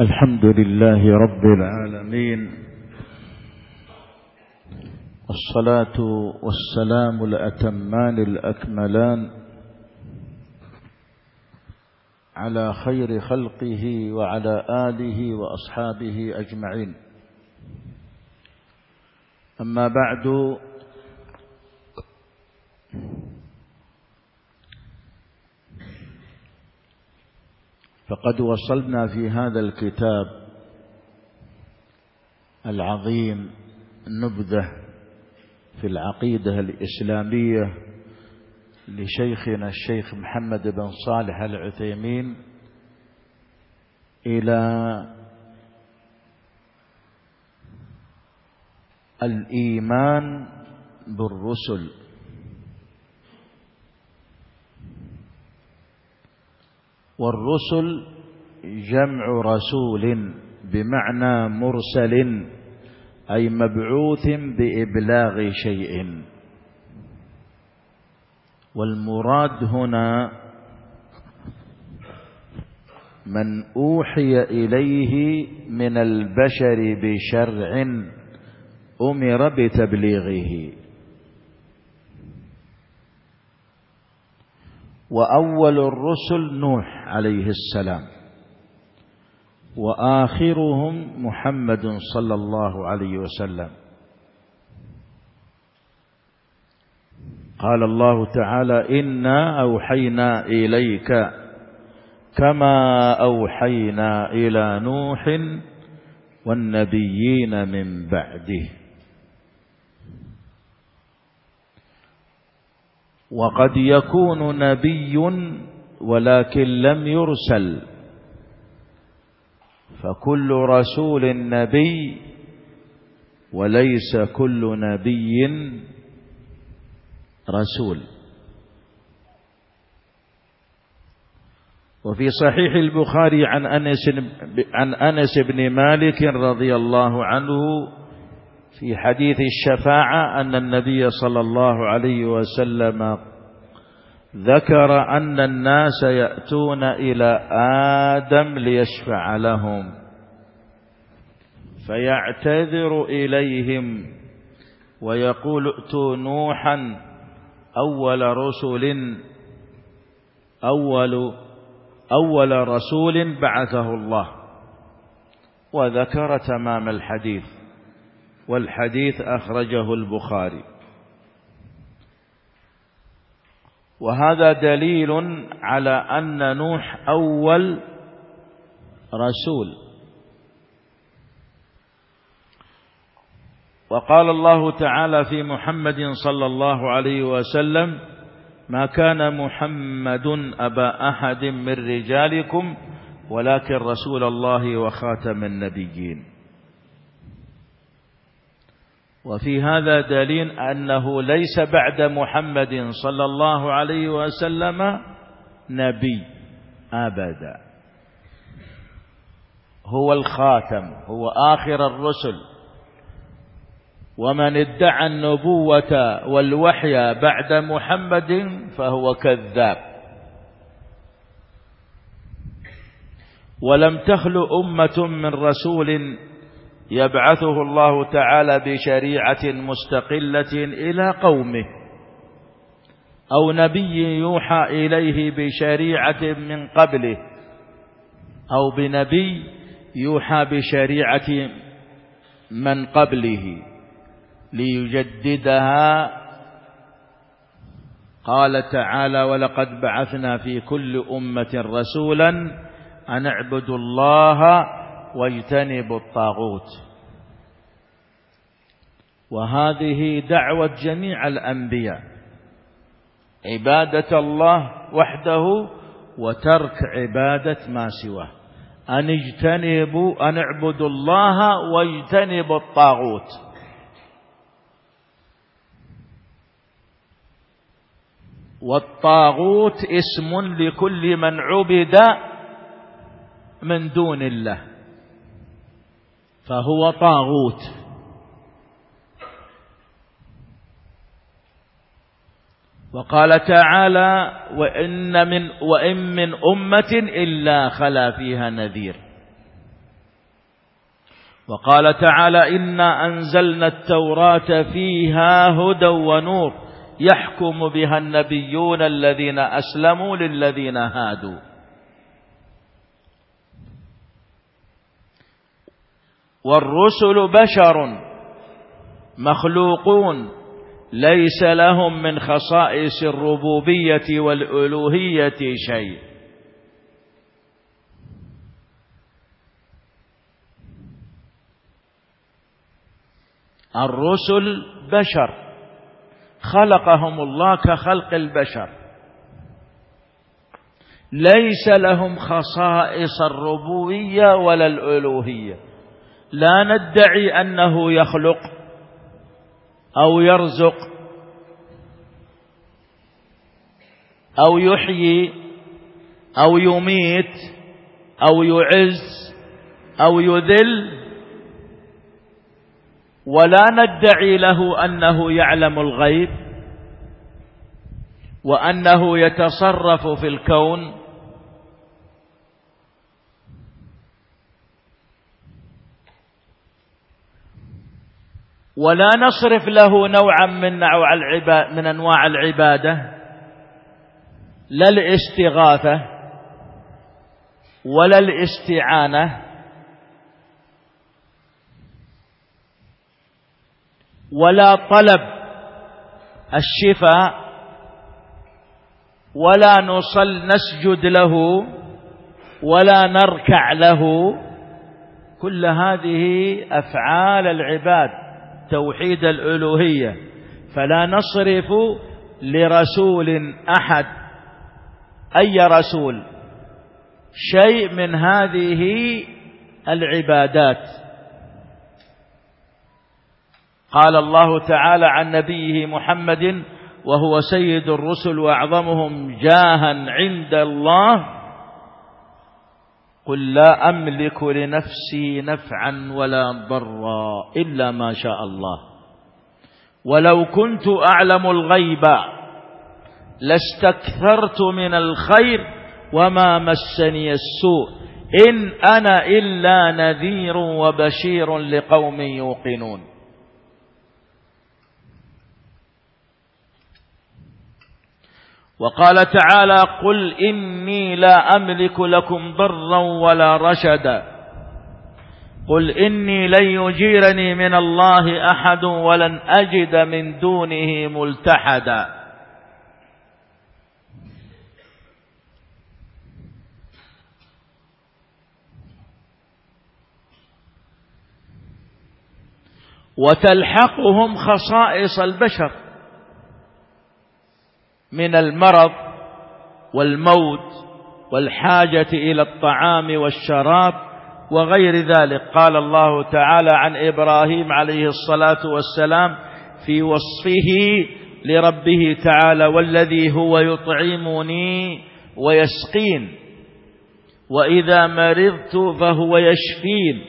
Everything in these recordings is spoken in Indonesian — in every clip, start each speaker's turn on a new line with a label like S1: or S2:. S1: الحمد لله رب العالمين والصلاة والسلام الأتمان الأكملان على خير خلقه وعلى آله وأصحابه أجمعين أما بعد فقد وصلنا في هذا الكتاب العظيم نبذة في العقيدة الإسلامية لشيخنا الشيخ محمد بن صالح العثيمين إلى الإيمان بالرسل والرسل جمع رسول بمعنى مرسل أي مبعوث بإبلاغ شيء والمراد هنا من أوحي إليه من البشر بشرع أمر بتبليغه وأول الرسل نوح عليه السلام وآخرهم محمد صلى الله عليه وسلم قال الله تعالى إنا أوحينا إليك كما أوحينا إلى نوح والنبيين من بعده وقد يكون نبي ولكن لم يرسل فكل رسول نبي وليس كل نبي رسول وفي صحيح البخاري عن أنس عن أنس بن مالك رضي الله عنه في حديث الشفاعة أن النبي صلى الله عليه وسلم ذكر أن الناس يأتون إلى آدم ليشفع لهم فيعتذر إليهم ويقول ائتوا نوحا أول رسل أول أول رسول بعثه الله وذكر تمام الحديث والحديث أخرجه البخاري وهذا دليل على أن نوح أول رسول وقال الله تعالى في محمد صلى الله عليه وسلم ما كان محمد أبا أحد من رجالكم ولكن رسول الله وخاتم النبيين وفي هذا دليل أنه ليس بعد محمد صلى الله عليه وسلم نبي أبدا هو الخاتم هو آخر الرسل ومن ادعى النبوة والوحي بعد محمد فهو كذاب ولم تخل أمة من رسول يبعثه الله تعالى بشريعة مستقلة إلى قومه أو نبي يوحى إليه بشريعة من قبله أو بنبي يوحى بشريعة من قبله ليجددها قال تعالى ولقد بعثنا في كل أمة رسولا أن اعبدوا الله واجتنبوا الطاغوت وهذه دعوة جميع الأنبياء عبادة الله وحده وترك عبادة ما سواه أن اجتنبوا أن اعبدوا الله واجتنبوا الطاغوت والطاغوت اسم لكل من عبد من دون الله فهو طاغوت وقال تعالى وإن من, وإن من أمة إلا خلا فيها نذير وقال تعالى إنا أنزلنا التوراة فيها هدى ونور يحكم بها النبيون الذين أسلموا للذين هادوا والرسل بشر مخلوقون ليس لهم من خصائص الربوبية والألوهية شيء الرسل بشر خلقهم الله كخلق البشر ليس لهم خصائص الربوية ولا الألوهية لا ندعي أنه يخلق أو يرزق أو يحيي أو يميت أو يعز أو يذل ولا ندعي له أنه يعلم الغيب وأنه يتصرف في الكون ولا نصرف له نوعا من نوع العباد من انواع العباده لا الاستغاثه ولا الاستعانه ولا طلب الشفاء ولا نصل نسجد له ولا نركع له كل هذه أفعال العباد توحيد الألوهية فلا نصرف لرسول أحد أي رسول شيء من هذه العبادات قال الله تعالى عن نبيه محمد وهو سيد الرسل وأعظمهم جاها عند الله قل لا أملك لنفسي نفعا ولا ضرا إلا ما شاء الله ولو كنت أعلم الغيب لاستكثرت من الخير وما مسني السوء إن أنا إلا نذير وبشير لقوم يوقنون وقال تعالى قل إني لا أملك لكم ضرا ولا رشدا قل إني لن يجيرني من الله أحد ولن أجد من دونه ملتحدا وتلحقهم خصائص البشر من المرض والموت والحاجة إلى الطعام والشراب وغير ذلك قال الله تعالى عن إبراهيم عليه الصلاة والسلام في وصفه لربه تعالى والذي هو يطعمني ويسقين وإذا مرضت فهو يشفين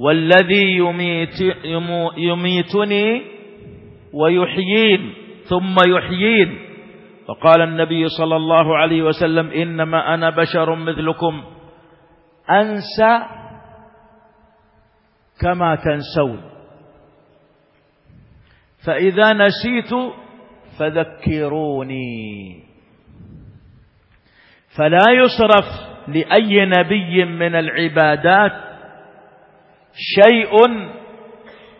S1: والذي يميت يميتني ويحيين ثم يحيين فقال النبي صلى الله عليه وسلم إنما أنا بشر مثلكم أنسى كما تنسون فإذا نسيت فذكروني فلا يصرف لأي نبي من العبادات شيء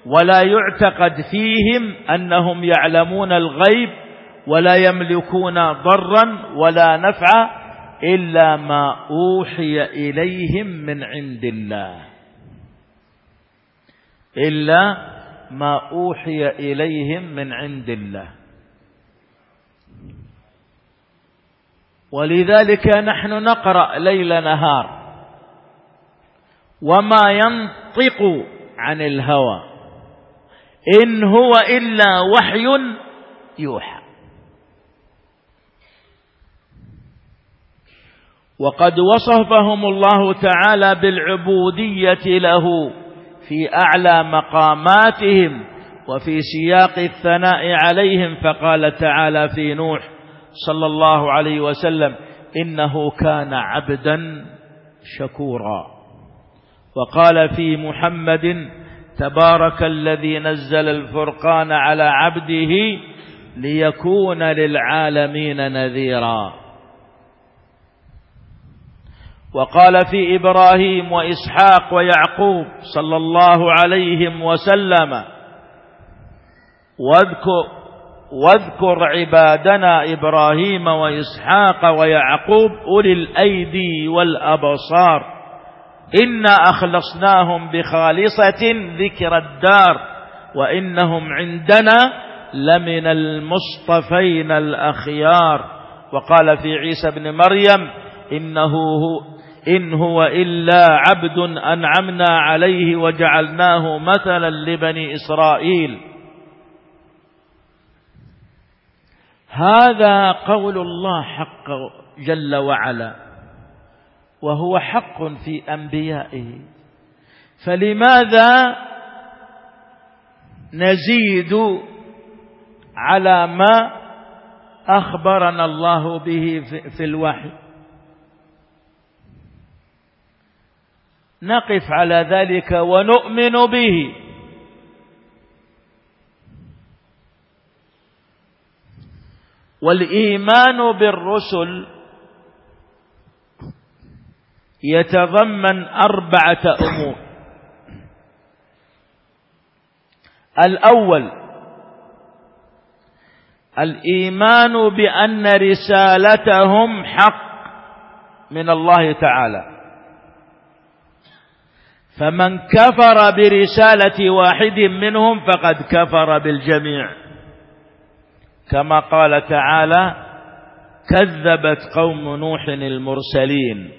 S1: ولا يعتقد فيهم أنهم يعلمون الغيب ولا يملكون ضرا ولا نفعا إلا ما أوحي إليهم من عند الله إلا ما أوحي إليهم من عند الله ولذلك نحن نقرأ ليل نهار وما ينطق عن الهوى إن هو إلا وحي يوحى وقد وصفهم الله تعالى بالعبودية له في أعلى مقاماتهم وفي سياق الثناء عليهم فقال تعالى في نوح صلى الله عليه وسلم إنه كان عبدا شكورا وقال في محمد تبارك الذي نزل الفرقان على عبده ليكون للعالمين نذيرا وقال في إبراهيم وإسحاق ويعقوب صلى الله عليهم وسلم واذكر, واذكر عبادنا إبراهيم وإسحاق ويعقوب أولي الأيدي والأبصار إنا أخلصناهم بخالصة ذكر الدار وإنهم عندنا لمن المصطفين الأخيار وقال في عيسى بن مريم إنه هو إن هو إلا عبد أنعمنا عليه وجعلناه مثلا لبني إسرائيل هذا قول الله حق جل وعلا وهو حق في أنبيائه فلماذا نزيد على ما أخبرنا الله به في الوحي نقف على ذلك ونؤمن به والإيمان بالرسل يتضمن أربعة أمور الأول الإيمان بأن رسالتهم حق من الله تعالى فمن كفر برسالة واحد منهم فقد كفر بالجميع كما قال تعالى كذبت قوم نوح المرسلين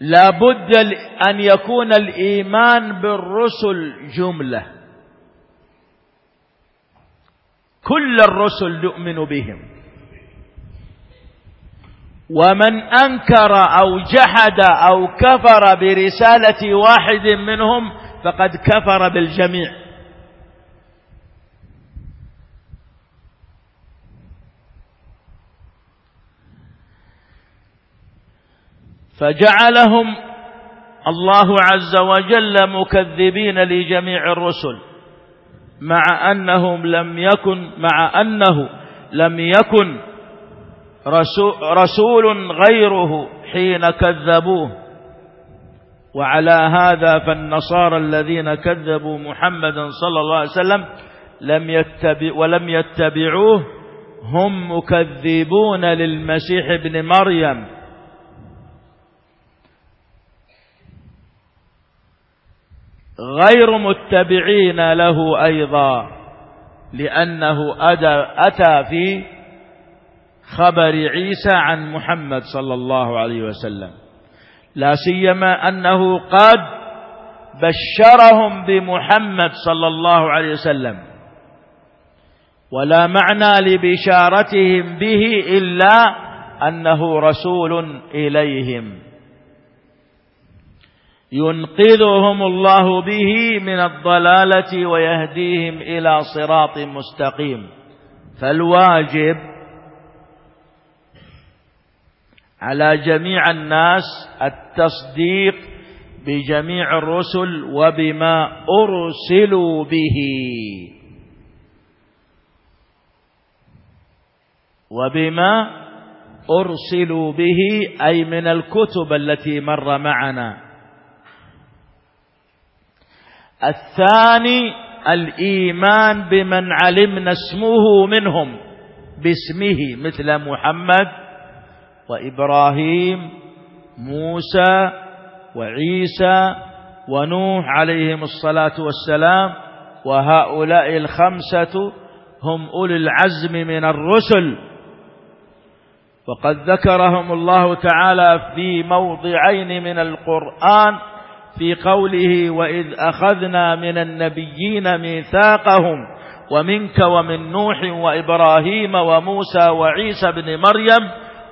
S1: لابد أن يكون الإيمان بالرسل جملة كل الرسل نؤمن بهم ومن أنكر أو جحد أو كفر برسالة واحد منهم فقد كفر بالجميع فجعلهم الله عز وجل مكذبين لجميع الرسل مع أنهم لم يكن مع أنه لم يكن رسول غيره حين كذبوه وعلى هذا فالنصارى الذين كذبوا محمدا صلى الله عليه وسلم لم يتبع ولم يتبعوه هم مكذبون للمسيح ابن مريم غير متبعين له أيضا لأنه أتى في خبر عيسى عن محمد صلى الله عليه وسلم لا سيما أنه قد بشرهم بمحمد صلى الله عليه وسلم ولا معنى لبشارتهم به إلا أنه رسول إليهم ينقذهم الله به من الضلالة ويهديهم إلى صراط مستقيم فالواجب على جميع الناس التصديق بجميع الرسل وبما أرسلوا به وبما أرسلوا به أي من الكتب التي مر معنا الثاني الإيمان بمن علمنا اسمه منهم باسمه مثل محمد وإبراهيم موسى وعيسى ونوح عليهم الصلاة والسلام وهؤلاء الخمسة هم أولي العزم من الرسل وقد ذكرهم الله تعالى في موضعين من القرآن في قوله وإذ أخذنا من النبيين ميثاقهم ومنك ومن نوح وإبراهيم وموسى وعيسى بن مريم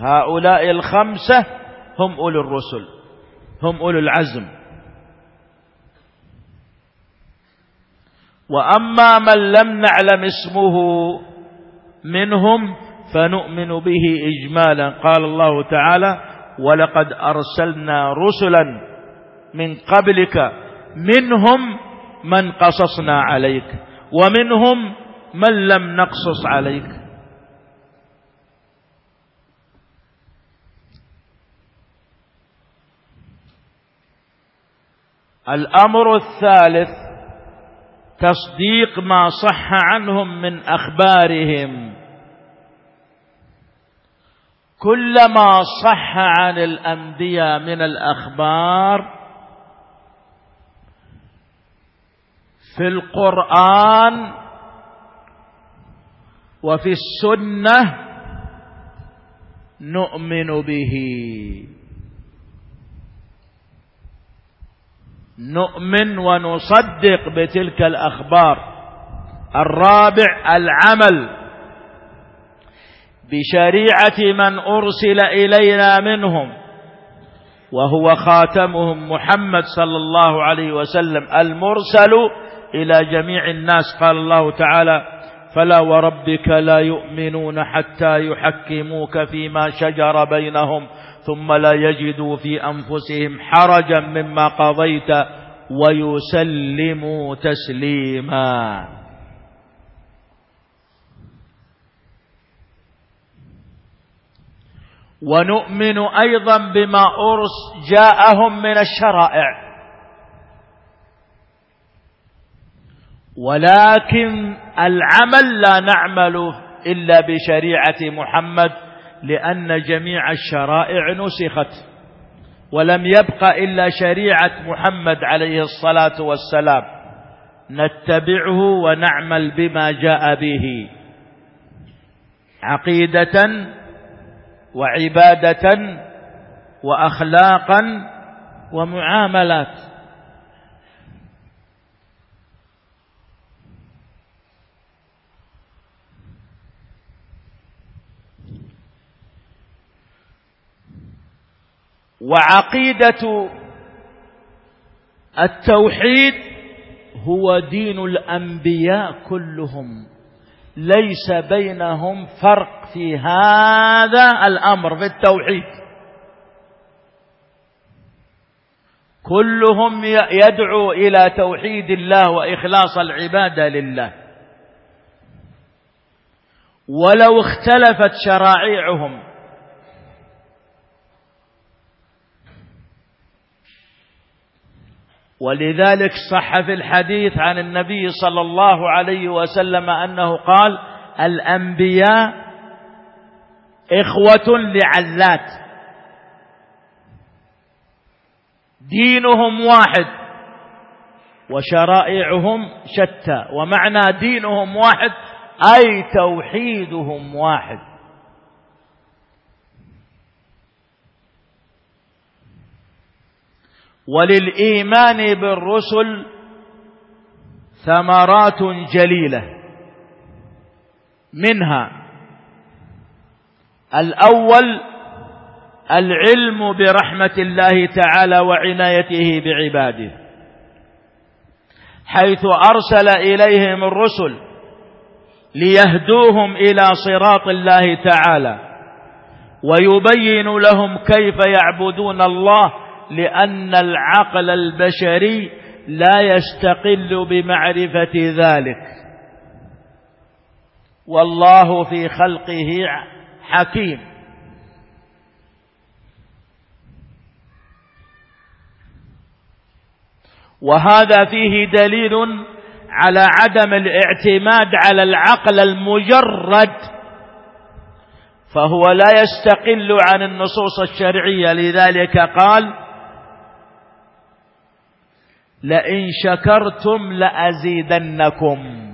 S1: هؤلاء الخمسة هم أولو الرسل هم أولو العزم وأما من لم نعلم اسمه منهم فنؤمن به إجمالا قال الله تعالى ولقد أرسلنا رسلا من قبلك منهم من قصصنا عليك ومنهم من لم نقصص عليك الأمر الثالث تصديق ما صح عنهم من أخبارهم كلما صح عن الأنبياء من الأخبار في القرآن وفي السنة نؤمن به نؤمن ونصدق بتلك الأخبار الرابع العمل بشريعة من أرسل إلينا منهم وهو خاتمهم محمد صلى الله عليه وسلم المرسل إلى جميع الناس قال الله تعالى فلا وربك لا يؤمنون حتى يحكموك فيما شجر بينهم ثم لا يجدوا في أنفسهم حرجا مما قضيت ويسلموا تسليما ونؤمن أيضا بما أرس جاءهم من الشرائع ولكن العمل لا نعمل إلا بشريعة محمد لأن جميع الشرائع نسخت ولم يبق إلا شريعة محمد عليه الصلاة والسلام نتبعه ونعمل بما جاء به عقيدة وعبادة وأخلاقا ومعاملات وعقيدة التوحيد هو دين الأنبياء كلهم ليس بينهم فرق في هذا الأمر في التوحيد كلهم يدعو إلى توحيد الله وإخلاص العبادة لله ولو اختلفت شرائعهم ولذلك صح في الحديث عن النبي صلى الله عليه وسلم أنه قال الأنبياء إخوة لعلات دينهم واحد وشرائعهم شتى ومعنى دينهم واحد أي توحيدهم واحد وللإيمان بالرسل ثمرات جليلة منها الأول العلم برحمة الله تعالى وعنايته بعباده حيث أرسل إليهم الرسل ليهدوهم إلى صراط الله تعالى ويبين لهم كيف يعبدون الله لأن العقل البشري لا يستقل بمعرفة ذلك والله في خلقه حكيم وهذا فيه دليل على عدم الاعتماد على العقل المجرد فهو لا يستقل عن النصوص الشرعية لذلك قال لئن شكرتم لأزيدنكم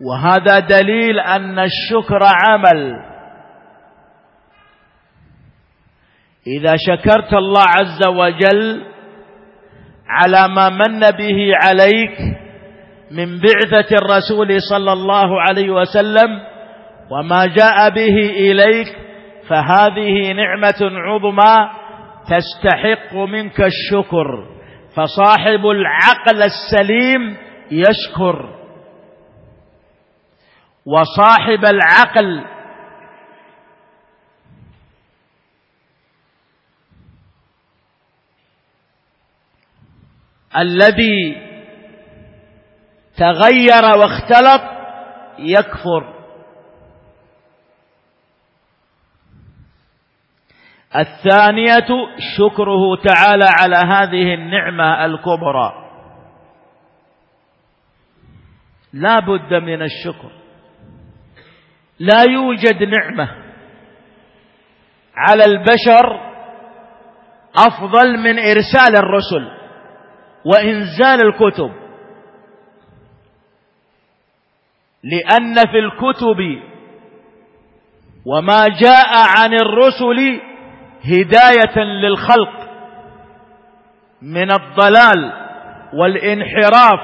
S1: وهذا دليل أن الشكر عمل إذا شكرت الله عز وجل على ما من به عليك من بعثة الرسول صلى الله عليه وسلم وما جاء به إليك فهذه نعمة عظمى تستحق منك الشكر فصاحب العقل السليم يشكر وصاحب العقل الذي تغير واختلط يكفر الثانية شكره تعالى على هذه النعمة الكبرى لا بد من الشكر لا يوجد نعمة على البشر أفضل من إرسال الرسل وإنزال الكتب لأن في الكتب وما جاء عن الرسل هداية للخلق من الضلال والانحراف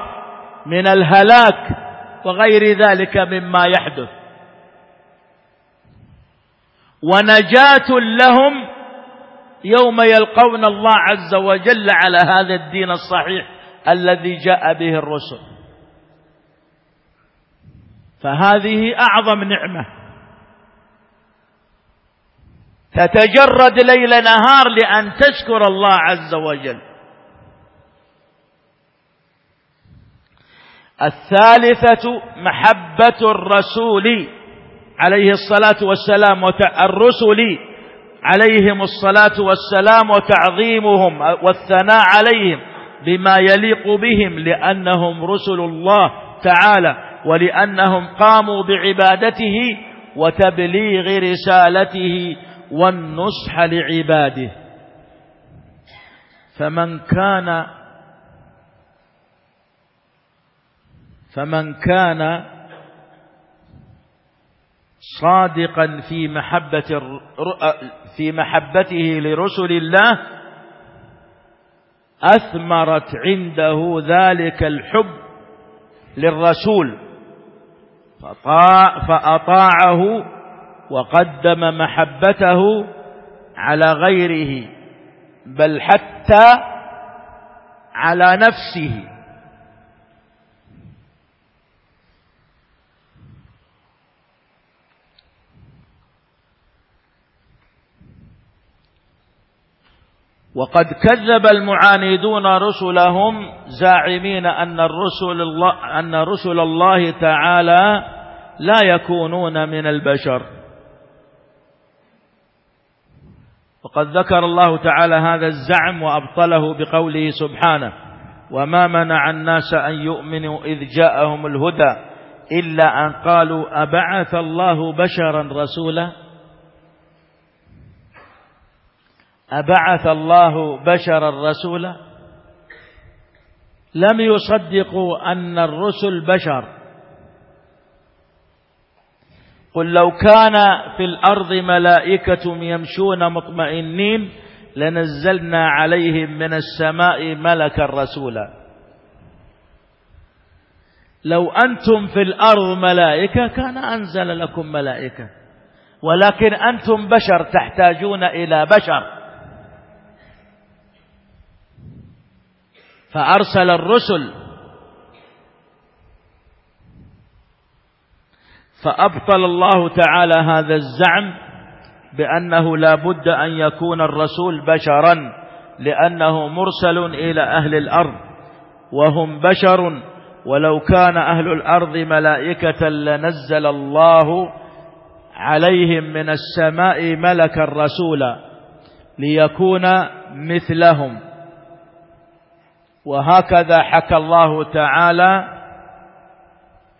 S1: من الهلاك وغير ذلك مما يحدث ونجاة لهم يوم يلقون الله عز وجل على هذا الدين الصحيح الذي جاء به الرسل فهذه أعظم نعمة تتجرد ليل نهار لأن تشكر الله عز وجل الثالثة محبة الرسول عليه الصلاة والسلام الرسل عليهم الصلاة والسلام وتعظيمهم والثناء عليهم بما يليق بهم لأنهم رسل الله تعالى ولأنهم قاموا بعبادته وتبليغ رسالته والنصح لعباده فمن كان فمن كان صادقا في محبة في محبته لرسل الله أثمرت عنده ذلك الحب للرسول فأطاعه وقدم محبته على غيره بل حتى على نفسه وقد كذب المعاندون رسلهم زاعمين أن الرسل الله أن رسل الله تعالى لا يكونون من البشر وقد ذكر الله تعالى هذا الزعم وأبطله بقوله سبحانه وما منع الناس أن يؤمنوا إذ جاءهم الهدى إلا أن قالوا أبعث الله بشرا رسولا أبعث الله بشرا رسولا لم يصدقوا أن الرسل بشر قل لو كان في الأرض ملائكة يمشون مطمئنين لنزلنا عليهم من السماء ملكا رسولا لو أنتم في الأرض ملائكة كان أنزل لكم ملائكة ولكن أنتم بشر تحتاجون إلى بشر فأرسل الرسل فأبطل الله تعالى هذا الزعم بأنه لا بد أن يكون الرسول بشرا لأنه مرسل إلى أهل الأرض وهم بشر ولو كان أهل الأرض ملائكة لنزل الله عليهم من السماء ملكا رسولا ليكون مثلهم وهكذا حكى الله تعالى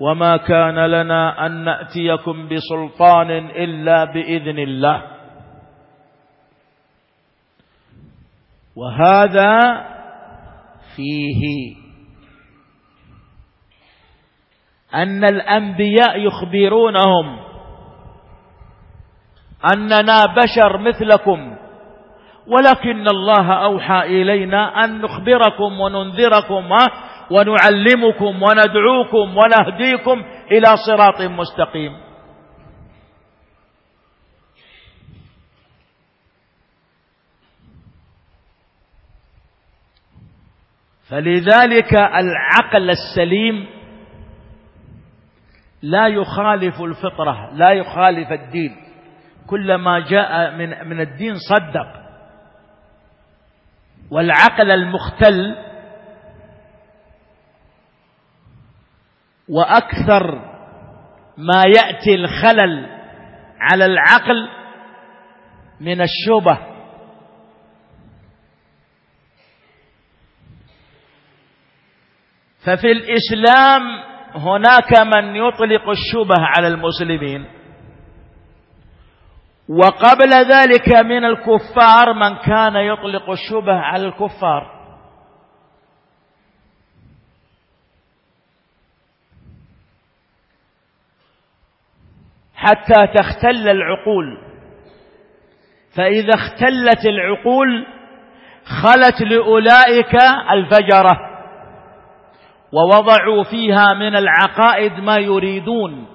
S1: وما كان لنا أن نأتيكم بسلطان إلا بإذن الله وهذا فيه أن الأنبياء يخبرونهم أننا بشر مثلكم ولكن الله أوحى إلينا أن نخبركم وننذركم ونعلمكم وندعوكم ونهديكم إلى صراط مستقيم فلذلك العقل السليم لا يخالف الفطرة لا يخالف الدين كلما جاء من من الدين صدق والعقل المختل وأكثر ما يأتي الخلل على العقل من الشبه ففي الإسلام هناك من يطلق الشبه على المسلمين وقبل ذلك من الكفار من كان يطلق الشبه على الكفار حتى تختل العقول فإذا اختلت العقول خلت لأولئك الفجرة ووضعوا فيها من العقائد ما يريدون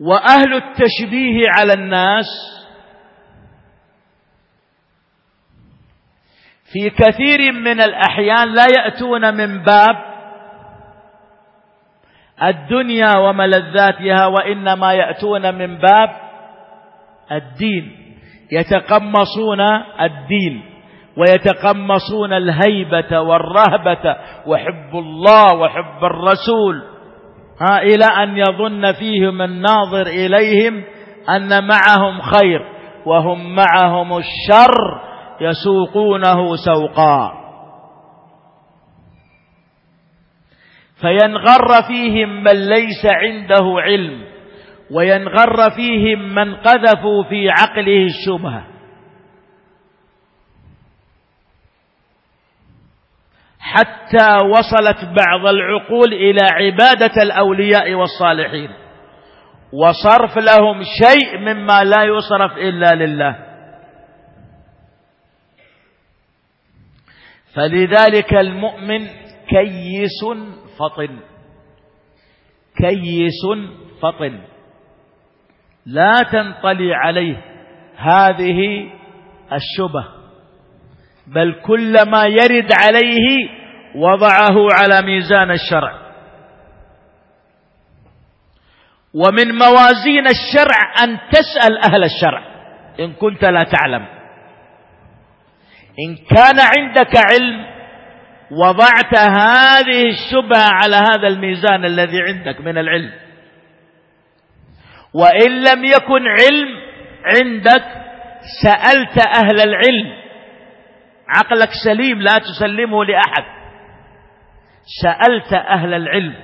S1: وأهل التشبيه على الناس في كثير من الأحيان لا يأتون من باب الدنيا وملذاتها وإنما يأتون من باب الدين يتقمصون الدين ويتقمصون الهيبة والرهبة وحب الله وحب الرسول ها إلى أن يظن فيهم الناظر إليهم أن معهم خير وهم معهم الشر يسوقونه سوقا فينغر فيهم من ليس عنده علم وينغر فيهم من قذفوا في عقله الشبهة حتى وصلت بعض العقول إلى عبادة الأولياء والصالحين وصرف لهم شيء مما لا يصرف إلا لله فلذلك المؤمن كيس فطن كيس فطن لا تنطلي عليه هذه الشبه بل كل ما يرد عليه وضعه على ميزان الشرع ومن موازين الشرع أن تسأل أهل الشرع إن كنت لا تعلم إن كان عندك علم وضعت هذه الشبهة على هذا الميزان الذي عندك من العلم وإن لم يكن علم عندك سألت أهل العلم عقلك سليم لا تسلمه لأحد سألت أهل العلم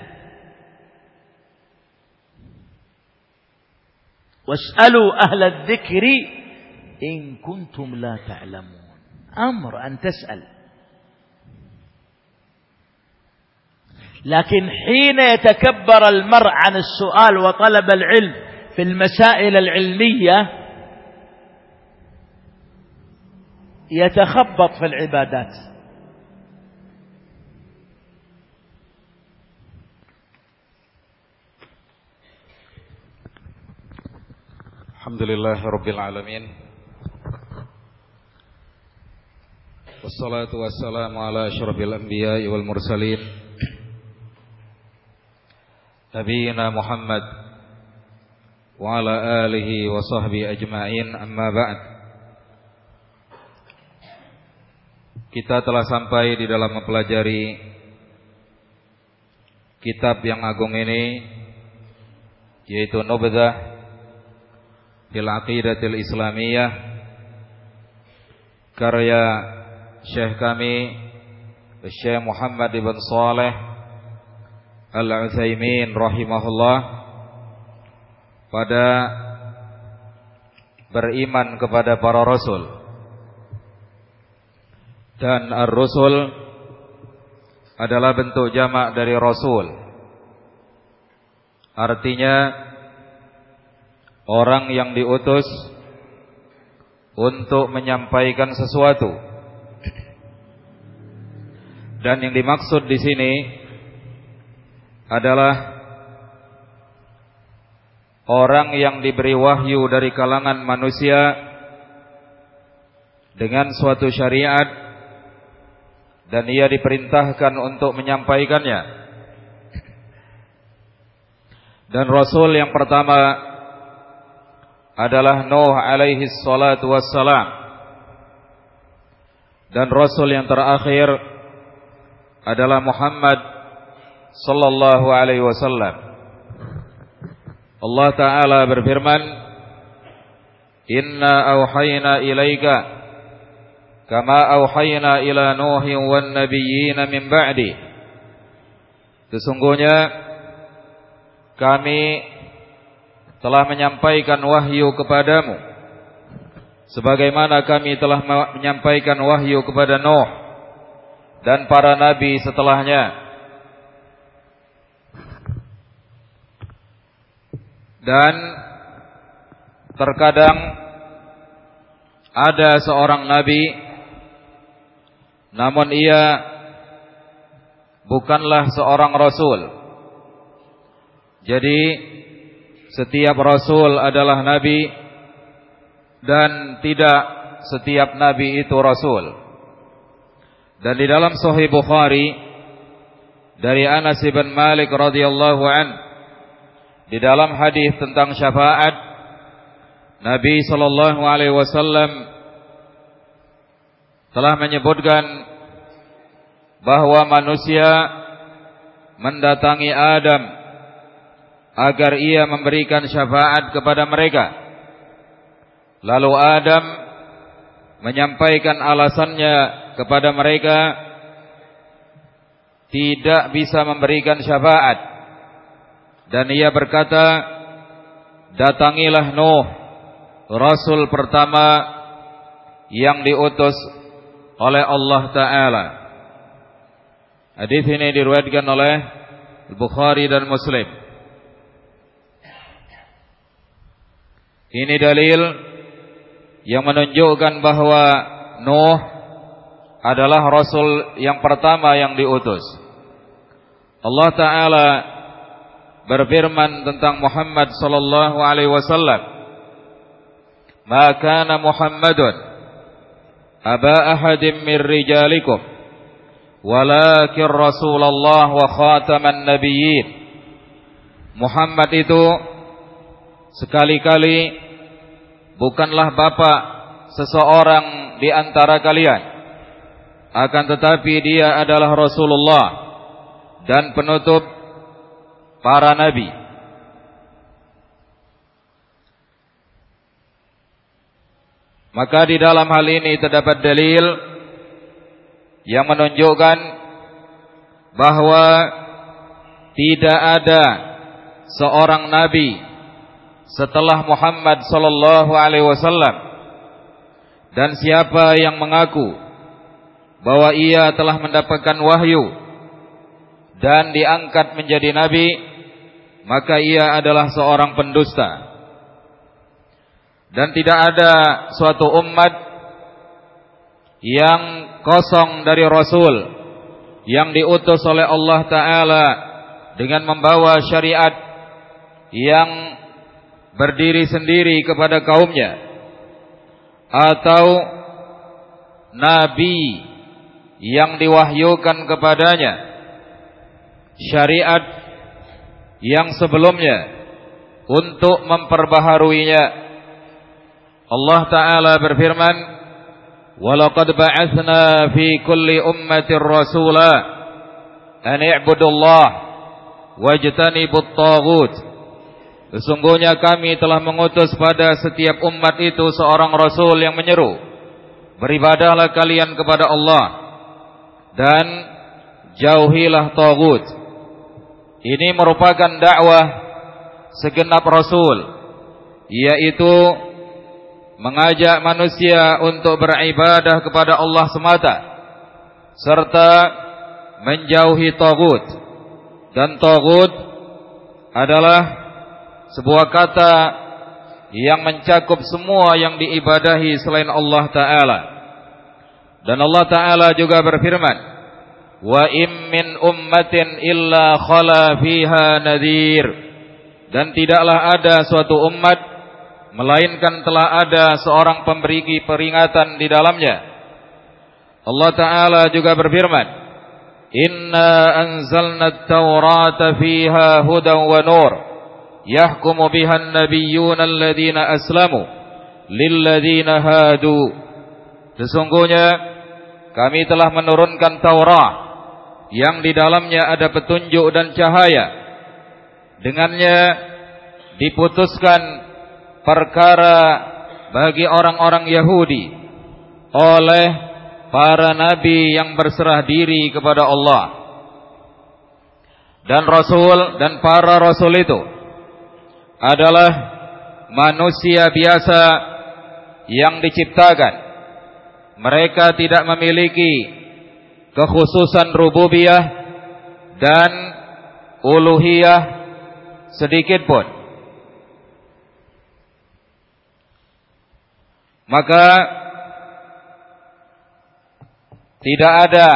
S1: واسألوا أهل الذكر إن كنتم لا تعلمون أمر أن تسأل لكن حين يتكبر المرء عن السؤال وطلب العلم في المسائل العلمية يتخبط في العبادات
S2: الحمد لله رب العالمين Wassalatu wassalamu ala asyrafil anbiya wal mursalin Nabiina Muhammad Wa ala alihi wa sahbihi ajma'in amma ba'd Kita telah sampai di dalam mempelajari Kitab yang agung ini Yaitu Nubdah Fil Aqidatil Islamiyah Karya Syekh kami Syekh Muhammad ibn Saleh Al-Utsaimin rahimahullah pada beriman kepada para rasul dan ar-rusul adalah bentuk jamak dari rasul artinya orang yang diutus untuk menyampaikan sesuatu dan yang dimaksud di sini adalah orang yang diberi wahyu dari kalangan manusia dengan suatu syariat dan ia diperintahkan untuk menyampaikannya. Dan rasul yang pertama adalah Nuh alaihi salatu wassalam. Dan rasul yang terakhir adalah Muhammad sallallahu alaihi wasallam. Allah taala berfirman, "Inna auhayna ilaika kama auhayna ila Nuhin wan nabiyyin min ba'di." Sesungguhnya kami telah menyampaikan wahyu kepadamu sebagaimana kami telah menyampaikan wahyu kepada Nuh dan para nabi setelahnya dan terkadang ada seorang nabi namun ia bukanlah seorang rasul jadi setiap rasul adalah nabi dan tidak setiap nabi itu rasul dan di dalam Sahih Bukhari dari Anas bin Malik radhiyallahu an di dalam hadis tentang syafaat Nabi sallallahu alaihi wasallam telah menyebutkan bahwa manusia mendatangi Adam agar ia memberikan syafaat kepada mereka. Lalu Adam menyampaikan alasannya kepada mereka tidak bisa memberikan syafaat dan ia berkata datangilah Nuh rasul pertama yang diutus oleh Allah taala Hadis ini diriwayatkan oleh Bukhari dan Muslim Ini dalil yang menunjukkan bahwa Nuh adalah rasul yang pertama yang diutus. Allah taala berfirman tentang Muhammad sallallahu alaihi wasallam, "Ma kana Muhammadun aba ahadin min rijalikum, walakin Rasulullah wa khataman nabiyyin." Muhammad itu sekali-kali bukanlah bapak seseorang di antara kalian akan tetapi dia adalah Rasulullah dan penutup para nabi maka di dalam hal ini terdapat dalil yang menunjukkan bahwa tidak ada seorang nabi setelah Muhammad sallallahu alaihi wasallam dan siapa yang mengaku bahwa ia telah mendapatkan wahyu dan diangkat menjadi nabi maka ia adalah seorang pendusta dan tidak ada suatu umat yang kosong dari rasul yang diutus oleh Allah taala dengan membawa syariat yang berdiri sendiri kepada kaumnya atau nabi yang diwahyukan kepadanya syariat yang sebelumnya untuk memperbaharuinya Allah taala berfirman walaqad ba'atsna fi kulli ummatin rasula an i'budu Allah wajtanibut taghut Sesungguhnya kami telah mengutus pada setiap umat itu seorang rasul yang menyeru, beribadahlah kalian kepada Allah dan jauhilah tagut. Ini merupakan dakwah segenap rasul, yaitu mengajak manusia untuk beribadah kepada Allah semata serta menjauhi tagut. Dan tagut adalah sebuah kata yang mencakup semua yang diibadahi selain Allah taala. Dan Allah taala juga berfirman, "Wa im min ummatin illa khala fiha nadhir." Dan tidaklah ada suatu umat melainkan telah ada seorang pemberi peringatan di dalamnya. Allah taala juga berfirman, "Inna anzalna at-taurata fiha hudan wa nur." يحكم بها النبيون الذين أسلموا للذين هادوا Sesungguhnya kami telah menurunkan Taurat yang di dalamnya ada petunjuk dan cahaya. Dengannya diputuskan perkara bagi orang-orang Yahudi oleh para nabi yang berserah diri kepada Allah dan rasul dan para rasul itu adalah manusia biasa yang diciptakan. Mereka tidak memiliki kekhususan rububiyah dan uluhiyah sedikit pun. Maka tidak ada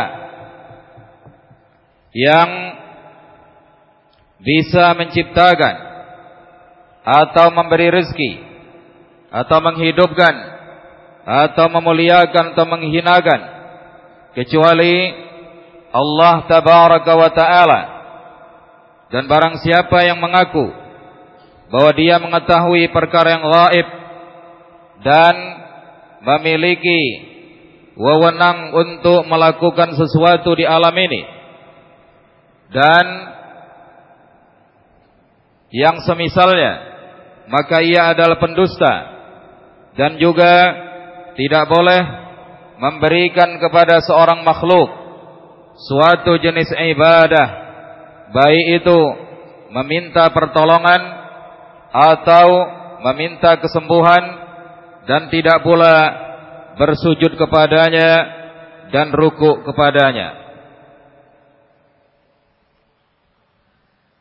S2: yang bisa menciptakan atau memberi rezeki atau menghidupkan atau memuliakan atau menghinakan kecuali Allah tabaraka wa taala dan barang siapa yang mengaku bahwa dia mengetahui perkara yang gaib dan memiliki wewenang untuk melakukan sesuatu di alam ini dan yang semisalnya maka ia adalah pendusta dan juga tidak boleh memberikan kepada seorang makhluk suatu jenis ibadah baik itu meminta pertolongan atau meminta kesembuhan dan tidak pula bersujud kepadanya dan rukuk kepadanya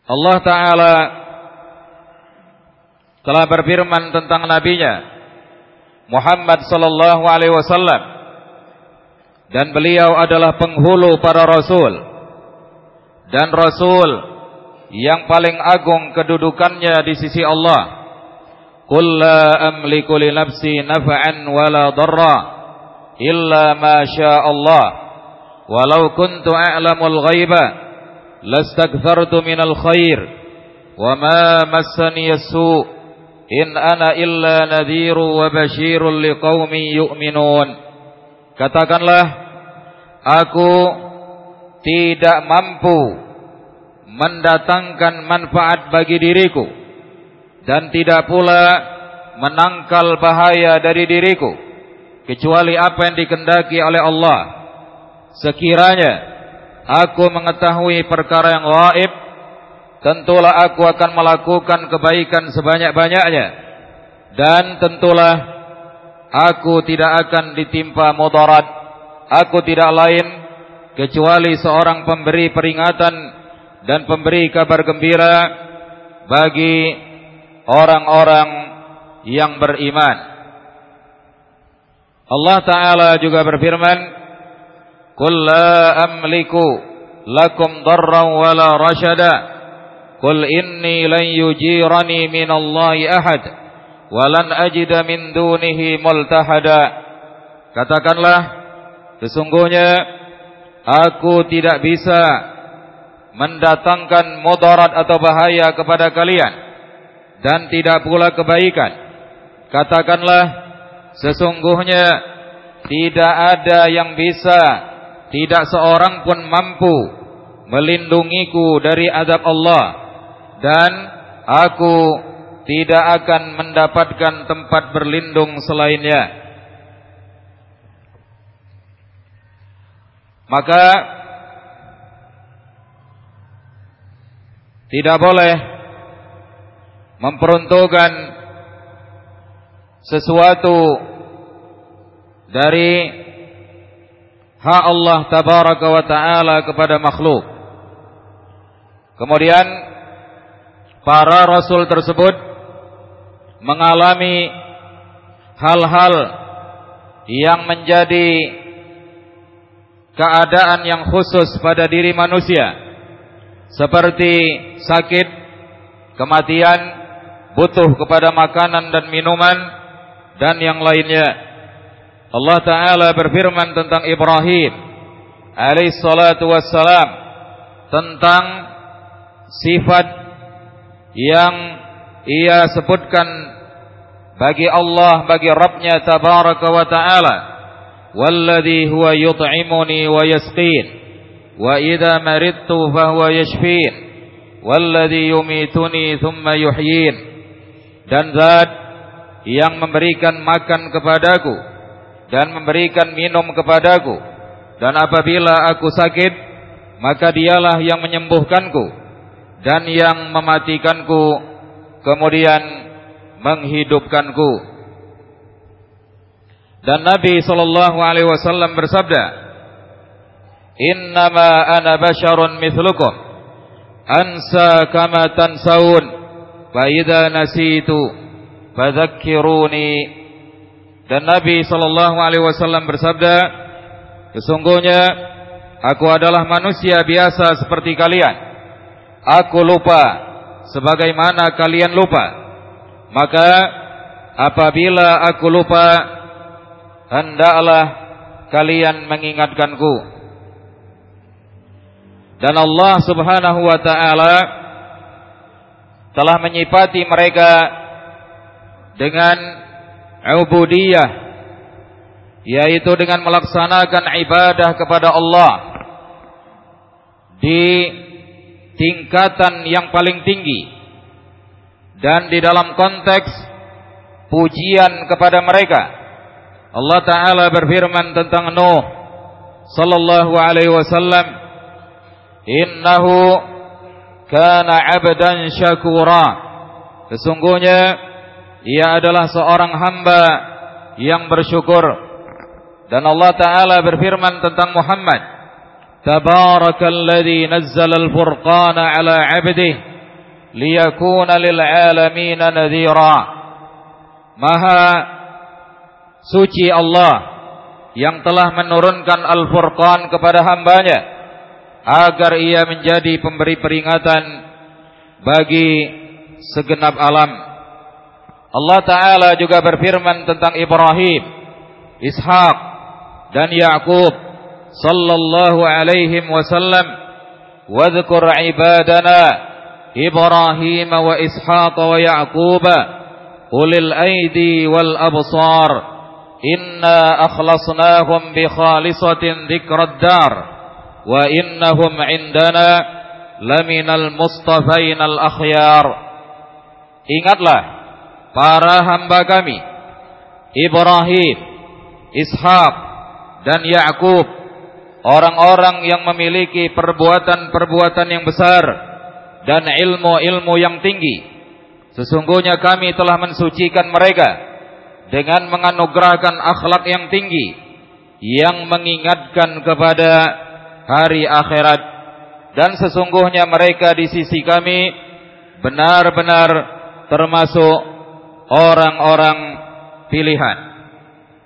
S2: Allah Ta'ala telah berfirman tentang nabinya Muhammad sallallahu alaihi wasallam dan beliau adalah penghulu para rasul dan rasul yang paling agung kedudukannya di sisi Allah Qul la amliku li nafsi naf'an wala darra illa ma syaa Allah walau kuntu a'lamul ghaiba lastakthartu minal khair wama massani as In ana illa nadhiru wa basyirul liqaumi yu'minun. Katakanlah aku tidak mampu mendatangkan manfaat bagi diriku dan tidak pula menangkal bahaya dari diriku kecuali apa yang dikendaki oleh Allah. Sekiranya aku mengetahui perkara yang gaib Tentulah aku akan melakukan kebaikan sebanyak-banyaknya Dan tentulah Aku tidak akan ditimpa mudarat Aku tidak lain Kecuali seorang pemberi peringatan Dan pemberi kabar gembira Bagi orang-orang yang beriman Allah Ta'ala juga berfirman Qul la amliku lakum darran wala Qul inni lan yujirani minallahi ahad Walan ajida min dunihi multahada Katakanlah Sesungguhnya Aku tidak bisa Mendatangkan mudarat atau bahaya kepada kalian Dan tidak pula kebaikan Katakanlah Sesungguhnya Tidak ada yang bisa Tidak seorang pun mampu Melindungiku dari azab Allah dan aku tidak akan mendapatkan tempat berlindung selainnya. Maka tidak boleh memperuntukkan sesuatu dari hak Allah tabaraka wa taala kepada makhluk. Kemudian para rasul tersebut mengalami hal-hal yang menjadi keadaan yang khusus pada diri manusia seperti sakit, kematian, butuh kepada makanan dan minuman dan yang lainnya. Allah taala berfirman tentang Ibrahim alaihi salatu wassalam tentang sifat yang ia sebutkan bagi Allah bagi Rabbnya tabaraka wa taala walladhi huwa yut'imuni wa yasqin wa idza maridtu fa huwa yashfin walladhi yumituni thumma yuhyin dan zat yang memberikan makan kepadaku dan memberikan minum kepadaku dan apabila aku sakit maka dialah yang menyembuhkanku dan yang mematikanku kemudian menghidupkanku dan Nabi sallallahu alaihi wasallam bersabda innama ana basyarun mithlukum ansa kama tansaun fa idza nasitu fadhakkiruni dan Nabi sallallahu alaihi wasallam bersabda sesungguhnya aku adalah manusia biasa seperti kalian aku lupa sebagaimana kalian lupa maka apabila aku lupa hendaklah kalian mengingatkanku dan Allah Subhanahu wa taala telah menyipati mereka dengan ubudiyah yaitu dengan melaksanakan ibadah kepada Allah di tingkatan yang paling tinggi dan di dalam konteks pujian kepada mereka Allah taala berfirman tentang Nuh sallallahu alaihi wasallam innahu kana 'abdan syakura sesungguhnya ia adalah seorang hamba yang bersyukur dan Allah taala berfirman tentang Muhammad تبارك الذي نزل الفرقان على عبده ليكون للعالمين نذيرا Maha suci Allah yang telah menurunkan Al-Furqan kepada hambanya agar ia menjadi pemberi peringatan bagi segenap alam. Allah Ta'ala juga berfirman tentang Ibrahim, Ishak, dan Yakub صلى الله عليه وسلم واذكر عبادنا إبراهيم وإسحاق ويعقوب أولي الأيدي والأبصار إنا أخلصناهم بخالصة ذكر الدار وإنهم عندنا لمن المصطفين الأخيار Ingatlah para hamba kami Ibrahim, Ishak dan Yakub orang-orang yang memiliki perbuatan-perbuatan yang besar dan ilmu-ilmu yang tinggi. Sesungguhnya kami telah mensucikan mereka dengan menganugerahkan akhlak yang tinggi yang mengingatkan kepada hari akhirat dan sesungguhnya mereka di sisi kami benar-benar termasuk orang-orang pilihan.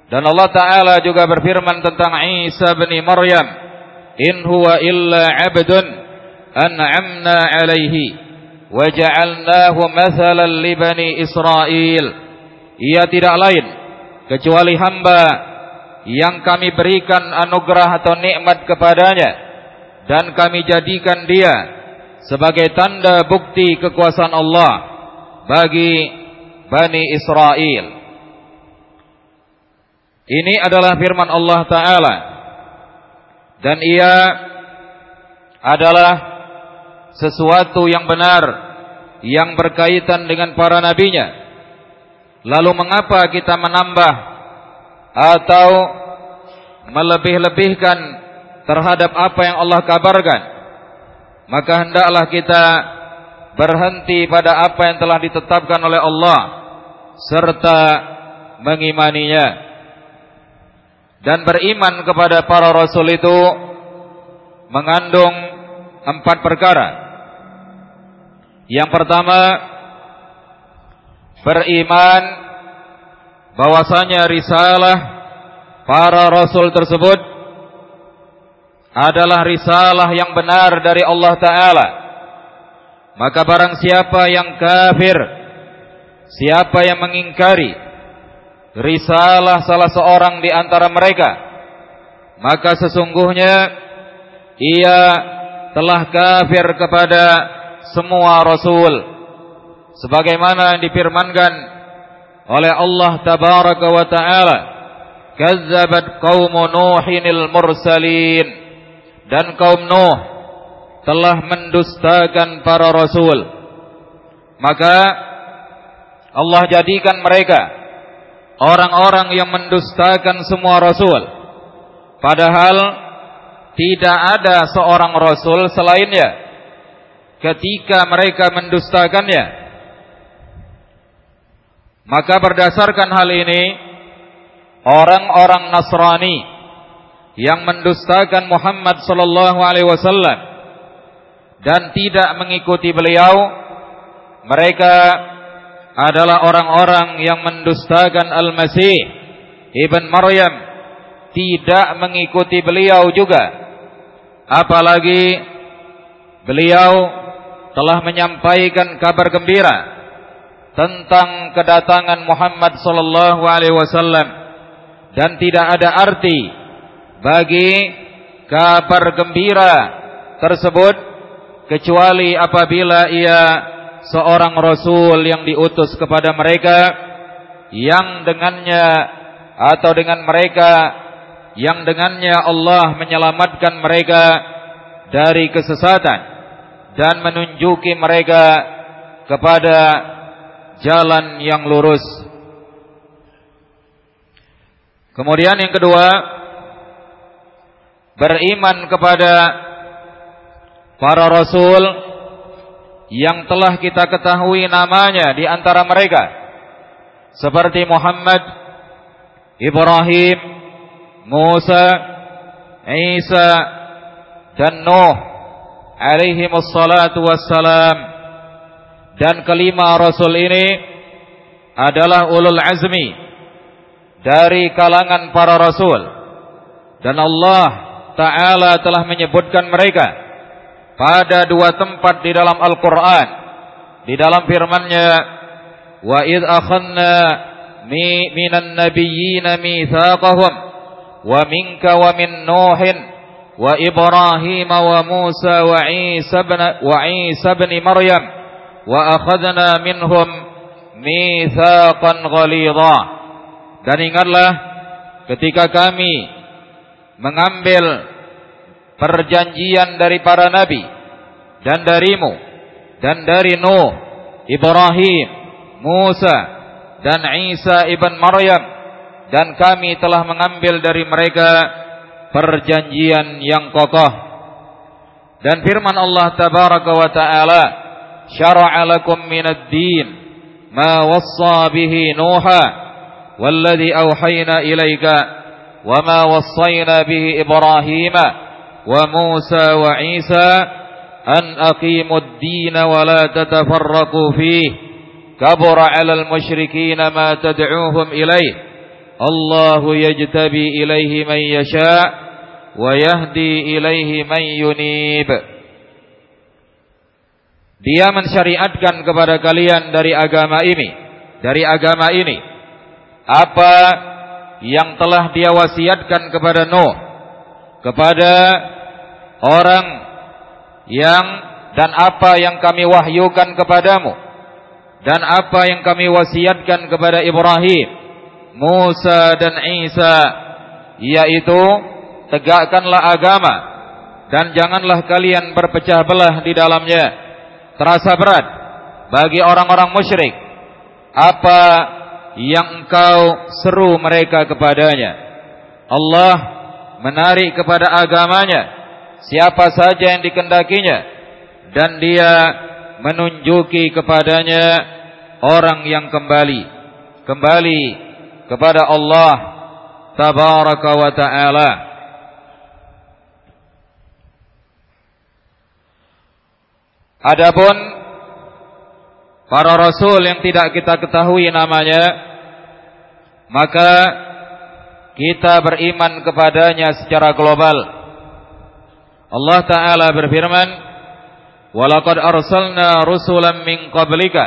S2: Dan Allah Ta'ala juga berfirman tentang Isa bin Maryam. In huwa illa abdun an'amna alaihi. Waja'alnahu mathalan li Israel. Ia tidak lain. Kecuali hamba yang kami berikan anugerah atau nikmat kepadanya. Dan kami jadikan dia sebagai tanda bukti kekuasaan Allah bagi Bani Israel. Ini adalah firman Allah Ta'ala. Dan ia adalah sesuatu yang benar, yang berkaitan dengan para nabinya. Lalu mengapa kita menambah atau melebih-lebihkan terhadap apa yang Allah kabarkan? Maka hendaklah kita berhenti pada apa yang telah ditetapkan oleh Allah serta mengimaninya. Dan beriman kepada para rasul itu mengandung empat perkara. Yang pertama, beriman bahwasanya risalah para rasul tersebut adalah risalah yang benar dari Allah taala. Maka barang siapa yang kafir, siapa yang mengingkari risalah salah seorang di antara mereka, maka sesungguhnya ia telah kafir kepada semua rasul sebagaimana difirmankan oleh Allah tabaraka wa taala kazzabat qaum nuhinil mursalin dan kaum nuh telah mendustakan para rasul maka Allah jadikan mereka orang-orang yang mendustakan semua rasul padahal tidak ada seorang rasul selainnya ketika mereka mendustakannya maka berdasarkan hal ini orang-orang Nasrani yang mendustakan Muhammad sallallahu alaihi wasallam dan tidak mengikuti beliau mereka adalah orang-orang yang mendustakan Al-Masih Ibn Maryam tidak mengikuti beliau juga apalagi beliau telah menyampaikan kabar gembira tentang kedatangan Muhammad sallallahu alaihi wasallam dan tidak ada arti bagi kabar gembira tersebut kecuali apabila ia seorang rasul yang diutus kepada mereka yang dengannya atau dengan mereka yang dengannya Allah menyelamatkan mereka dari kesesatan dan menunjuki mereka kepada jalan yang lurus. Kemudian yang kedua, beriman kepada para rasul yang telah kita ketahui namanya di antara mereka seperti Muhammad, Ibrahim, Musa, Isa dan Nuh alaihi wassalatu wassalam dan kelima rasul ini adalah ulul azmi dari kalangan para rasul dan Allah taala telah menyebutkan mereka pada dua tempat di dalam Al-Qur'an di dalam firman-Nya wa id akhanna mi minan nabiyyina mitsaqahum wa minka wa min nuhin wa ibrahim wa musa wa isa ibn wa isa ibn maryam wa akhadna minhum mitsaqan ghalidha dan ingatlah ketika kami mengambil perjanjian dari para nabi dan darimu dan dari Nuh, Ibrahim, Musa dan Isa ibn Maryam dan kami telah mengambil dari mereka perjanjian yang kokoh. Dan firman Allah tabaraka wa taala, "Syara'a lakum minad din ma wassa bihi Nuha والذي أوحينا إليك وما وصينا به إبراهيم وموسى وعيسى أن أقيموا الدين ولا تتفرقوا فيه كبر على المشركين ما تدعوهم إليه الله يجتبي إليه من يشاء ويهدي إليه من ينيب Dia mensyariatkan kepada kalian dari agama ini, dari agama ini apa yang telah dia wasiatkan kepada Nuh kepada orang yang dan apa yang kami wahyukan kepadamu dan apa yang kami wasiatkan kepada Ibrahim, Musa dan Isa yaitu tegakkanlah agama dan janganlah kalian berpecah belah di dalamnya. Terasa berat bagi orang-orang musyrik apa yang engkau seru mereka kepadanya. Allah menarik kepada agamanya siapa saja yang dikendakinya dan dia menunjuki kepadanya orang yang kembali kembali kepada Allah tabaraka wa taala Adapun para rasul yang tidak kita ketahui namanya maka kita beriman kepadanya secara global. Allah taala berfirman, "Walaqad arsalna rusulan min qablika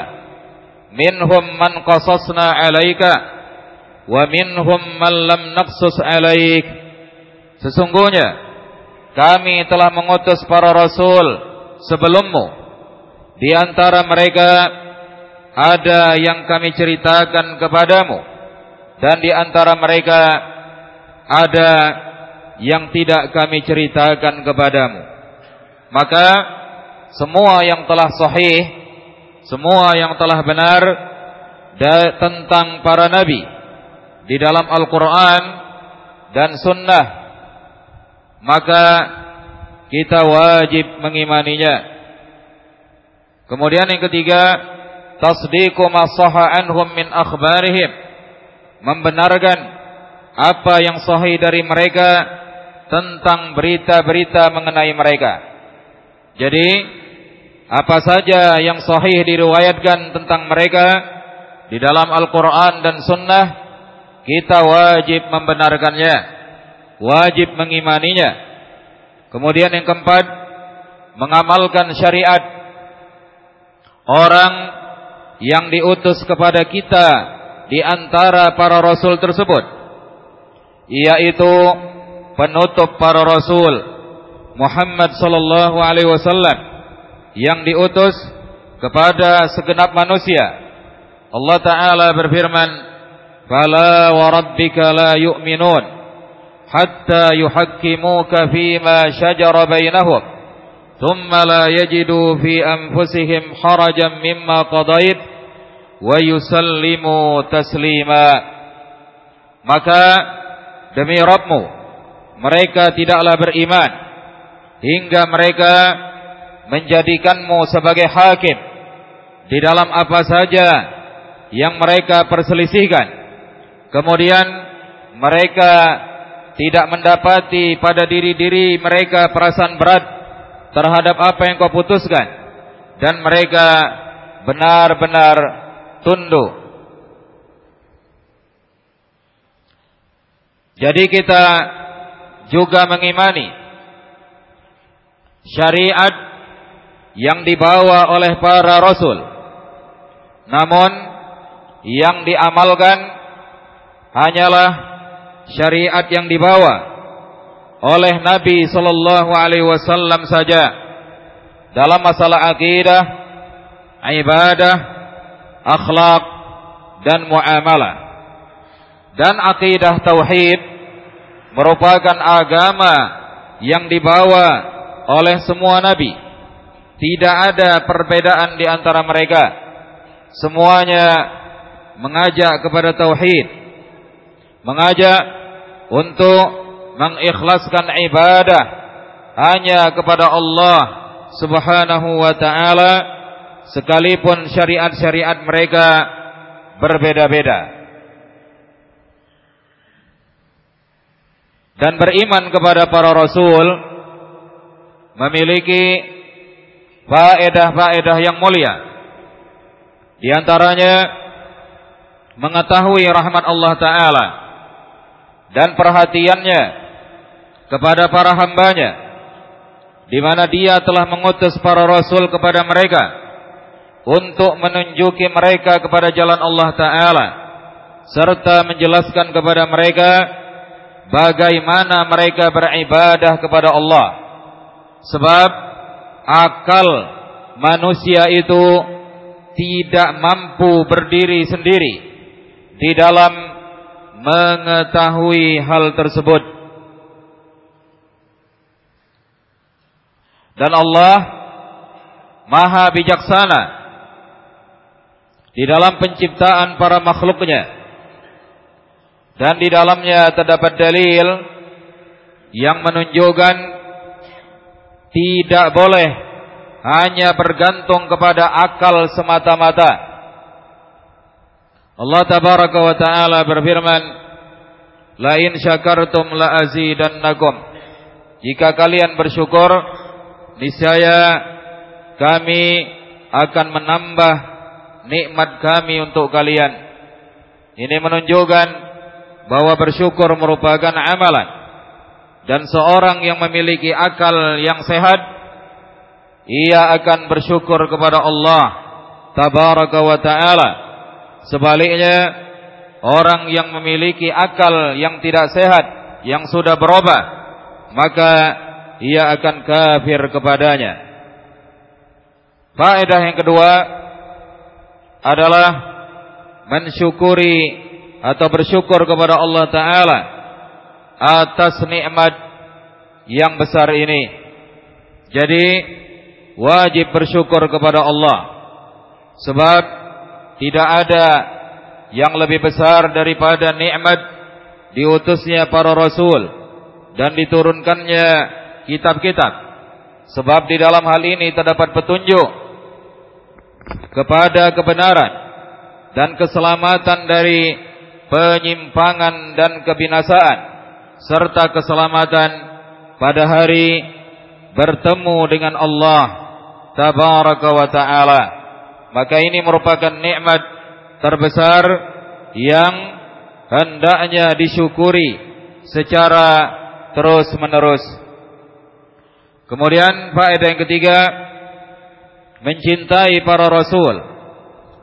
S2: minhum man qasasna 'alaika wa minhum man lam naqsus 'alaik." Sesungguhnya kami telah mengutus para rasul sebelummu. Di antara mereka ada yang kami ceritakan kepadamu dan di antara mereka ada yang tidak kami ceritakan kepadamu. Maka semua yang telah sahih, semua yang telah benar tentang para nabi di dalam Al-Qur'an dan sunnah maka kita wajib mengimaninya. Kemudian yang ketiga, tasdiqu ma anhum min akhbarihim. Membenarkan apa yang sahih dari mereka tentang berita-berita mengenai mereka. Jadi apa saja yang sahih diriwayatkan tentang mereka di dalam Al-Qur'an dan sunnah kita wajib membenarkannya, wajib mengimaninya. Kemudian yang keempat, mengamalkan syariat orang yang diutus kepada kita di antara para rasul tersebut yaitu penutup para rasul Muhammad sallallahu alaihi wasallam yang diutus kepada segenap manusia. Allah taala berfirman, "Fala wa rabbika la yu'minun hatta yuhakkimuka fima shajara bainahum, thumma la yajidu fi anfusihim harajan mimma qadait wa yusallimu taslima." Maka demi Rabbmu mereka tidaklah beriman hingga mereka menjadikanmu sebagai hakim di dalam apa saja yang mereka perselisihkan kemudian mereka tidak mendapati pada diri-diri mereka perasaan berat terhadap apa yang kau putuskan dan mereka benar-benar tunduk Jadi kita juga mengimani syariat yang dibawa oleh para rasul. Namun yang diamalkan hanyalah syariat yang dibawa oleh Nabi sallallahu alaihi wasallam saja dalam masalah akidah, ibadah, akhlak dan muamalah dan akidah tauhid merupakan agama yang dibawa oleh semua nabi. Tidak ada perbedaan di antara mereka. Semuanya mengajak kepada tauhid, mengajak untuk mengikhlaskan ibadah hanya kepada Allah Subhanahu wa taala sekalipun syariat-syariat mereka berbeda-beda. dan beriman kepada para rasul memiliki faedah-faedah yang mulia. Di antaranya mengetahui rahmat Allah taala dan perhatiannya kepada para hambanya di mana dia telah mengutus para rasul kepada mereka untuk menunjuki mereka kepada jalan Allah taala serta menjelaskan kepada mereka bagaimana mereka beribadah kepada Allah. Sebab akal manusia itu tidak mampu berdiri sendiri di dalam mengetahui hal tersebut. Dan Allah maha bijaksana di dalam penciptaan para makhluknya dan di dalamnya terdapat dalil yang menunjukkan tidak boleh hanya bergantung kepada akal semata-mata. Allah tabaraka wa taala berfirman, "La in syakartum la azidannakum." Jika kalian bersyukur, niscaya kami akan menambah nikmat kami untuk kalian. Ini menunjukkan bahwa bersyukur merupakan amalan dan seorang yang memiliki akal yang sehat ia akan bersyukur kepada Allah tabaraka wa taala sebaliknya orang yang memiliki akal yang tidak sehat yang sudah berubah maka ia akan kafir kepadanya faedah yang kedua adalah mensyukuri atau bersyukur kepada Allah taala atas nikmat yang besar ini. Jadi wajib bersyukur kepada Allah sebab tidak ada yang lebih besar daripada nikmat diutusnya para rasul dan diturunkannya kitab-kitab. Sebab di dalam hal ini terdapat petunjuk kepada kebenaran dan keselamatan dari penyimpangan dan kebinasaan serta keselamatan pada hari bertemu dengan Allah tabaraka wa taala maka ini merupakan nikmat terbesar yang hendaknya disyukuri secara terus-menerus kemudian faedah yang ketiga mencintai para rasul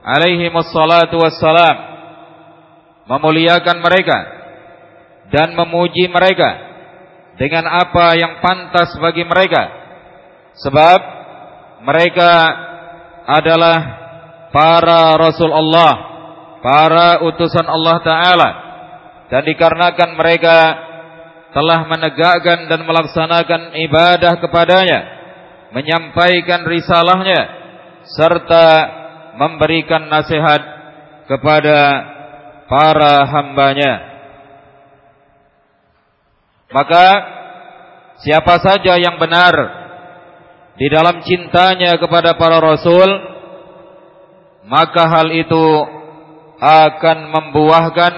S2: alaihi wassalatu wassalam memuliakan mereka dan memuji mereka dengan apa yang pantas bagi mereka sebab mereka adalah para rasul Allah para utusan Allah taala dan dikarenakan mereka telah menegakkan dan melaksanakan ibadah kepadanya menyampaikan risalahnya serta memberikan nasihat kepada para hambanya. Maka siapa saja yang benar di dalam cintanya kepada para rasul, maka hal itu akan membuahkan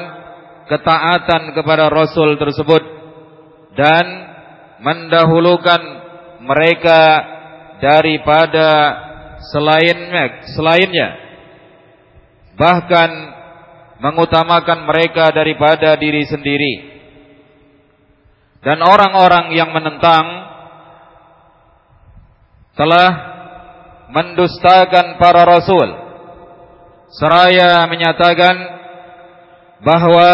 S2: ketaatan kepada rasul tersebut dan mendahulukan mereka daripada selainnya selainnya bahkan mengutamakan mereka daripada diri sendiri. Dan orang-orang yang menentang telah mendustakan para rasul seraya menyatakan bahwa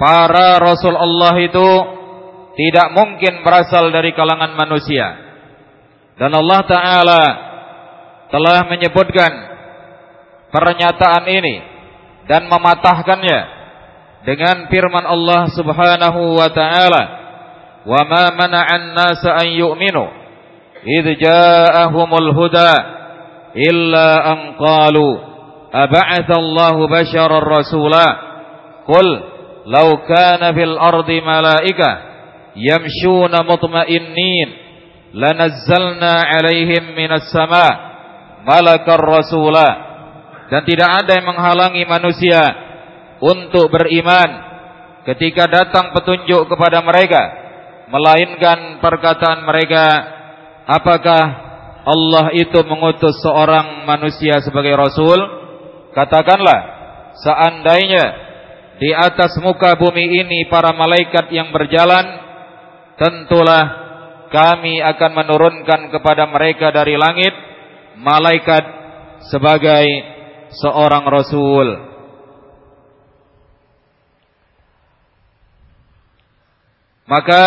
S2: para rasul Allah itu tidak mungkin berasal dari kalangan manusia dan Allah taala telah menyebutkan pernyataan ini dan mematahkannya dengan firman Allah Subhanahu wa taala wa ma mana'an nasa an yu'minu idh ja'ahumul huda illa an qalu ab'atha Allahu basharar rasula qul law kana fil ardi malaika yamshuna mutma'innin lanazzalna 'alayhim minas sama' malakar rasula' dan tidak ada yang menghalangi manusia untuk beriman ketika datang petunjuk kepada mereka melainkan perkataan mereka apakah Allah itu mengutus seorang manusia sebagai rasul katakanlah seandainya di atas muka bumi ini para malaikat yang berjalan tentulah kami akan menurunkan kepada mereka dari langit malaikat sebagai seorang rasul. Maka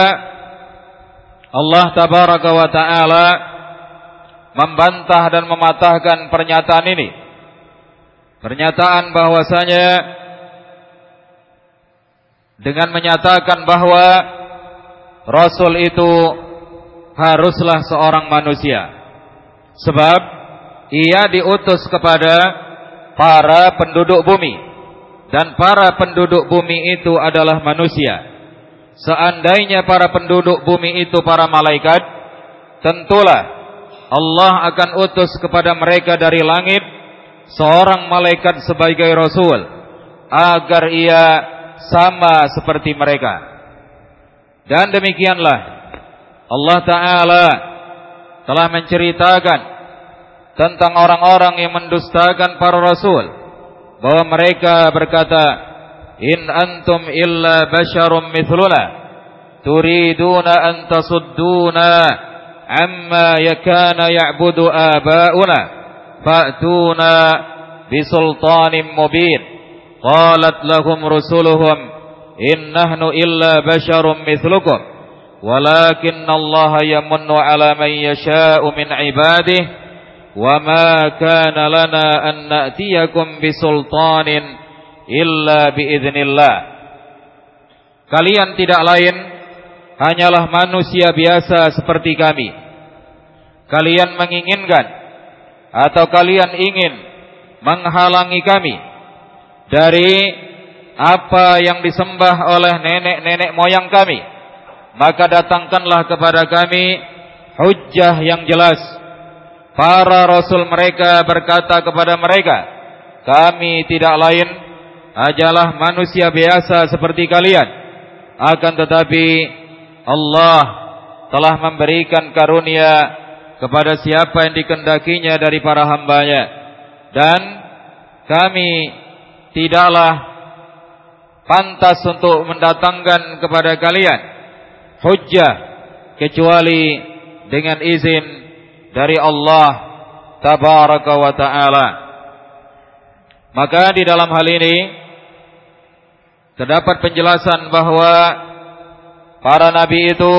S2: Allah tabaraka wa taala membantah dan mematahkan pernyataan ini. Pernyataan bahwasanya dengan menyatakan bahwa rasul itu haruslah seorang manusia. Sebab ia diutus kepada para penduduk bumi dan para penduduk bumi itu adalah manusia. Seandainya para penduduk bumi itu para malaikat, tentulah Allah akan utus kepada mereka dari langit seorang malaikat sebagai rasul agar ia sama seperti mereka. Dan demikianlah Allah taala telah menceritakan tentang orang-orang yang mendustakan para rasul bahwa mereka berkata in antum illa basyarum mithluna turiduna an tasudduna amma yakana ya'budu aba'una fa'tuna bisultanin mubin qalat lahum rusuluhum in nahnu illa basyarum mithlukum walakinna Allah yamunnu ala man yasha'u min ibadihi وما كان لنا أن نأتيكم بسلطان إلا بإذن الله Kalian tidak lain hanyalah manusia biasa seperti kami. Kalian menginginkan atau kalian ingin menghalangi kami dari apa yang disembah oleh nenek-nenek moyang kami. Maka datangkanlah kepada kami hujjah yang jelas Para rasul mereka berkata kepada mereka, "Kami tidak lain hanyalah manusia biasa seperti kalian. Akan tetapi Allah telah memberikan karunia kepada siapa yang dikendakinya dari para hambanya dan kami tidaklah pantas untuk mendatangkan kepada kalian hujjah kecuali dengan izin dari Allah tabaraka wa taala. Maka di dalam hal ini terdapat penjelasan bahwa para nabi itu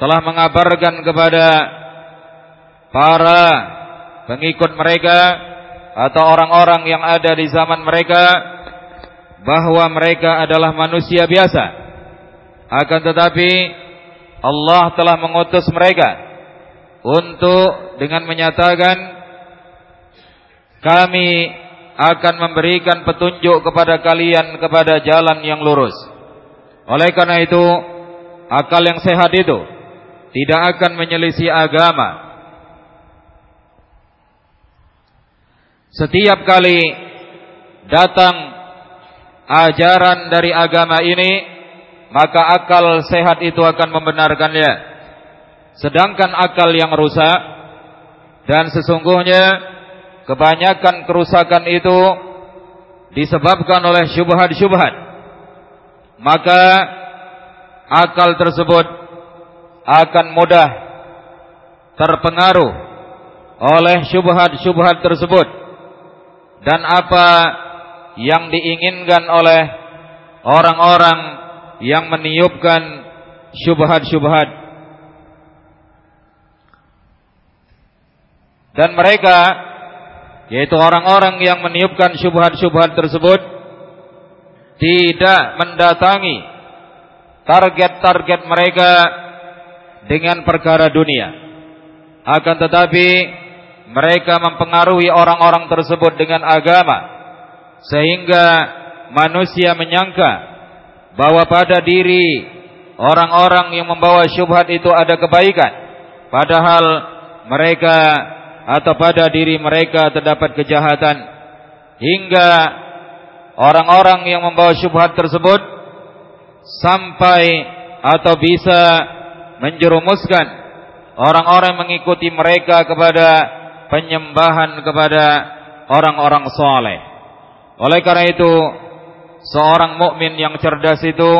S2: telah mengabarkan kepada para pengikut mereka atau orang-orang yang ada di zaman mereka bahwa mereka adalah manusia biasa akan tetapi Allah telah mengutus mereka untuk dengan menyatakan kami akan memberikan petunjuk kepada kalian kepada jalan yang lurus. Oleh karena itu, akal yang sehat itu tidak akan menyelisih agama. Setiap kali datang ajaran dari agama ini, maka akal sehat itu akan membenarkannya. Sedangkan akal yang rusak dan sesungguhnya kebanyakan kerusakan itu disebabkan oleh syubhat-syubhat. Maka akal tersebut akan mudah terpengaruh oleh syubhat-syubhat tersebut dan apa yang diinginkan oleh orang-orang yang meniupkan syubhat-syubhat Dan mereka yaitu orang-orang yang meniupkan syubhat-syubhat tersebut tidak mendatangi target-target mereka dengan perkara dunia. Akan tetapi mereka mempengaruhi orang-orang tersebut dengan agama sehingga manusia menyangka bahwa pada diri orang-orang yang membawa syubhat itu ada kebaikan padahal mereka atau pada diri mereka terdapat kejahatan hingga orang-orang yang membawa syubhat tersebut sampai atau bisa menjerumuskan orang-orang mengikuti mereka kepada penyembahan kepada orang-orang soleh. Oleh karena itu, seorang mukmin yang cerdas itu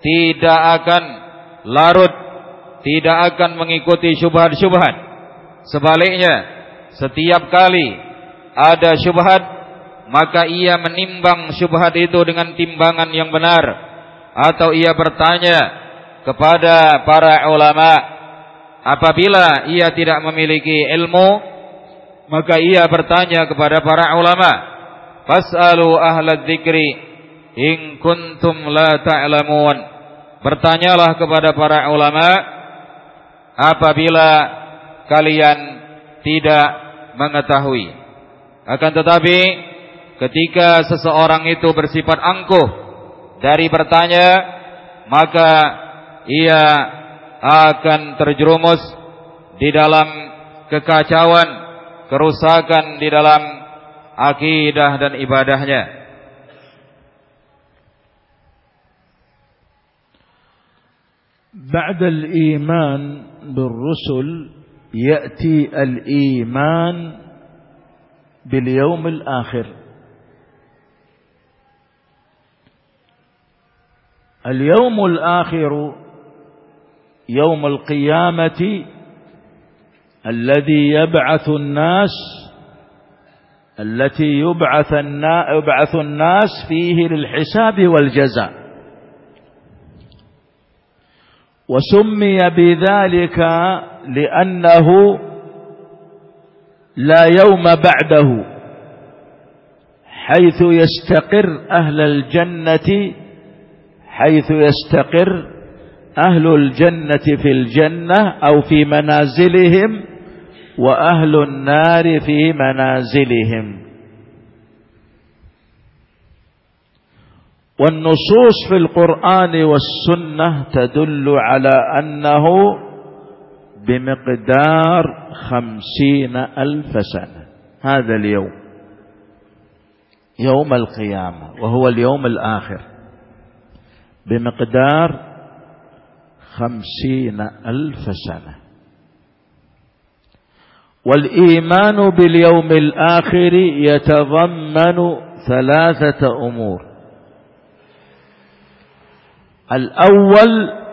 S2: tidak akan larut, tidak akan mengikuti syubhat-syubhat Sebaliknya, setiap kali ada syubhat, maka ia menimbang syubhat itu dengan timbangan yang benar atau ia bertanya kepada para ulama. Apabila ia tidak memiliki ilmu, maka ia bertanya kepada para ulama. Fas'alu ahla dzikri in kuntum la ta'lamun. Ta Bertanyalah kepada para ulama apabila kalian tidak mengetahui. Akan tetapi ketika seseorang itu bersifat angkuh dari bertanya, maka ia akan terjerumus di dalam kekacauan, kerusakan di dalam akidah dan ibadahnya.
S1: بعد الإيمان بالرسل يأتي الإيمان باليوم الآخر اليوم الآخر يوم القيامة الذي يبعث الناس التي يبعث يبعث الناس فيه للحساب والجزاء وسمي بذلك لأنه لا يوم بعده حيث يستقر أهل الجنة حيث يستقر أهل الجنة في الجنة أو في منازلهم وأهل النار في منازلهم والنصوص في القرآن والسنة تدل على أنه بمقدار خمسين ألف سنة هذا اليوم يوم القيامة وهو اليوم الآخر بمقدار خمسين ألف سنة والإيمان باليوم الآخر يتضمن ثلاثة أمور الأول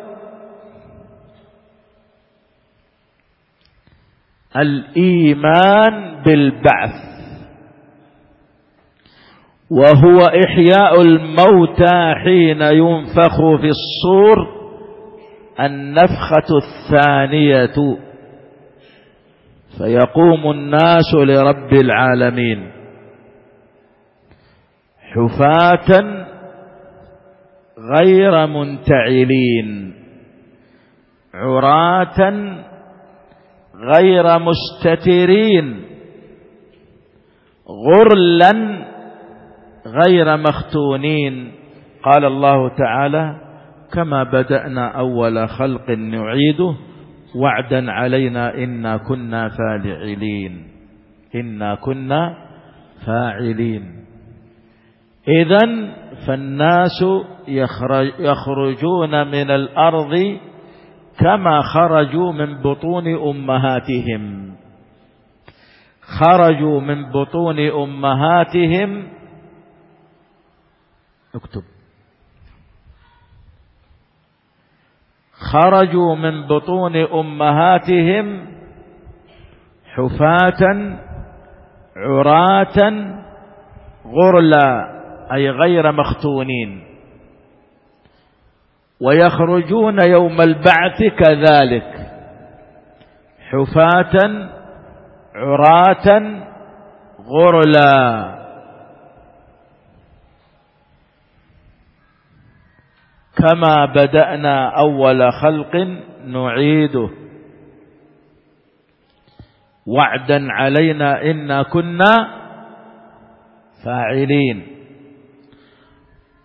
S1: الإيمان بالبعث وهو إحياء الموتى حين ينفخ في الصور النفخة الثانية فيقوم الناس لرب العالمين حفاة غير منتعلين عراة غير مستترين غرلا غير مختونين قال الله تعالى كما بدأنا أول خلق نعيده وعدا علينا إنا كنا فاعلين إنا كنا فاعلين إذا فالناس يخرجون من الأرض كما خرجوا من بطون أمهاتهم خرجوا من بطون أمهاتهم اكتب خرجوا من بطون أمهاتهم حفاة عراة غرلا أي غير مختونين ويخرجون يوم البعث كذلك حفاة عراة غرلا كما بدأنا أول خلق نعيده وعدا علينا إنا كنا فاعلين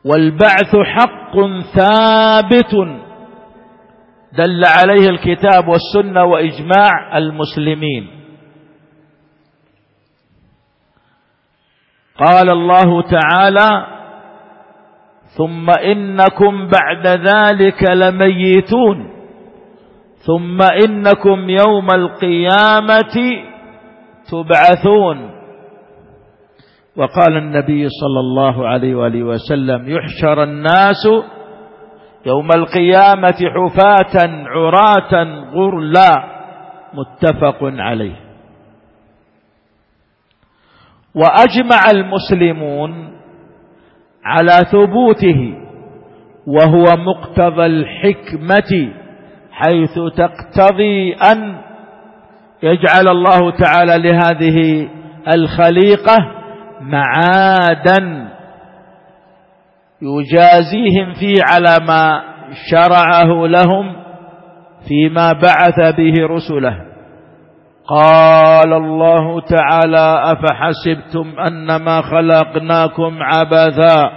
S1: والبعث حق ثابت دل عليه الكتاب والسنة وإجماع المسلمين قال الله تعالى ثم إنكم بعد ذلك لميتون ثم إنكم يوم القيامة تبعثون وقال النبي صلى الله عليه وآله وسلم يحشر الناس يوم القيامة حفاة عراة غرلا متفق عليه وأجمع المسلمون على ثبوته وهو مقتضى الحكمة حيث تقتضي أن يجعل الله تعالى لهذه الخليقة معادا يجازيهم فيه على ما شرعه لهم فيما بعث به رسله قال الله تعالى أفحسبتم أنما خلقناكم عبثا